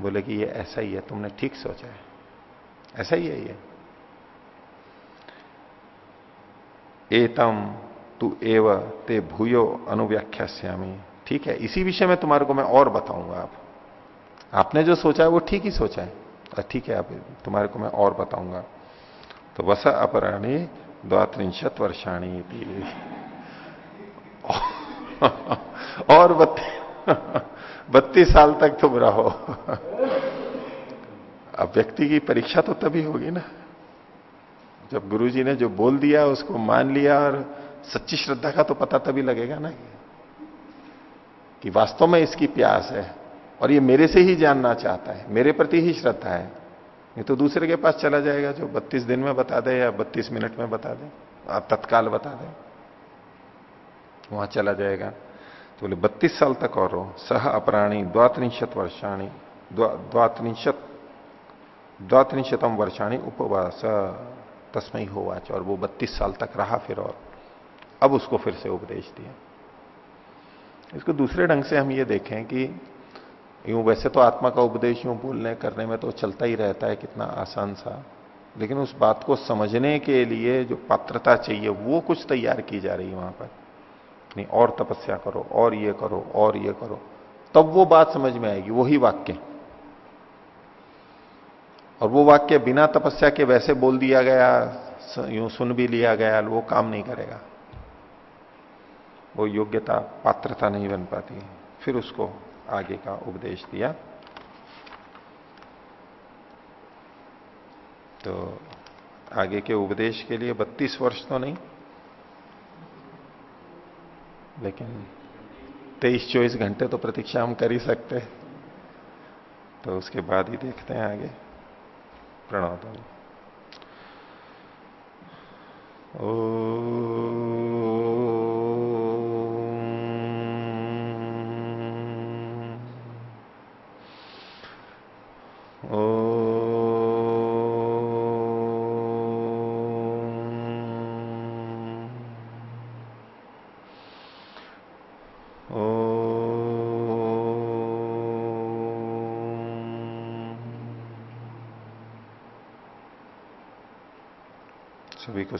बोले कि ये ऐसा ही है, तुमने ठीक सोचा है। ऐसा ही है ये। एतम तू एव ते भूयो अनुव्याख्यास्यामी। ठीक है, इसी विषय में तुम्हारे को मैं और बताऊँगा आप। आपने जो सोचा है वो ठीक ही सोचा है। ठीक है, आप, तुम्हारे को मैं और बताऊँगा। तो वस अपराणी द्वात्रिंशत वर्षाणी और बत्तीस साल तक तुम रहो। अब व्यक्ति की परीक्षा तो तभी होगी ना। जब गुरुजी ने जो बोल दिया, उसको मान लिया और सच्ची श्रद्धा का तो पता तभी लगेगा ना कि वास्तव में इसकी प्यास है और ये मेरे से ही जानना चाहता है, मेरे प्रति ही श्रद्धा है। ये तो दूसरे के पास चला जाएगा जो 32 दिन में बता दे या 32 मिनट में बता दे आप तत्काल बता दे। वहाँ चला जाएगा। तो बोले, बत्तीस साल तक और हो सह अपराणी द्वात्रिशत वर्षाणी द्वात्रिशत, द्वात्रिशतम वर्षाणी उपवास तस्मय वाच। और वो बत्तीस साल तक रहा फिर और। अब उसको फिर से उपदेश दिया। इसको दूसरे ढंग से हम ये देखें कि यूँ वैसे तो आत्मा का उपदेश यूँ बोलने, करने में तो चलता ही रहता है, कितना आसान सा। लेकिन उस बात को समझने के लिए जो पात्रता चाहिए, वो कुछ तैयार की जा रही है वहाँ पर। नहीं, और तपस्या करो, और ये करो, और ये करो। तब वो बात समझ में आएगी, वही वाक्य। और वो वाक्य बिना तपस्या के वैसे बोल दिया गया यूँ सुन भी लिया गया, वो काम नहीं करेगा। वो योग्यता पात्रता नहीं बन पाती। फिर उसको आगे का उपदेश दिया। तो आगे के उपदेश के लिए 32 वर्ष तो नहीं, लेकिन 23-24 घंटे तो प्रतीक्षा हम कर ही सकते तो उसके बाद ही देखते हैं आगे। प्रणव ओ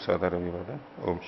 साधारण अभिवादन ओम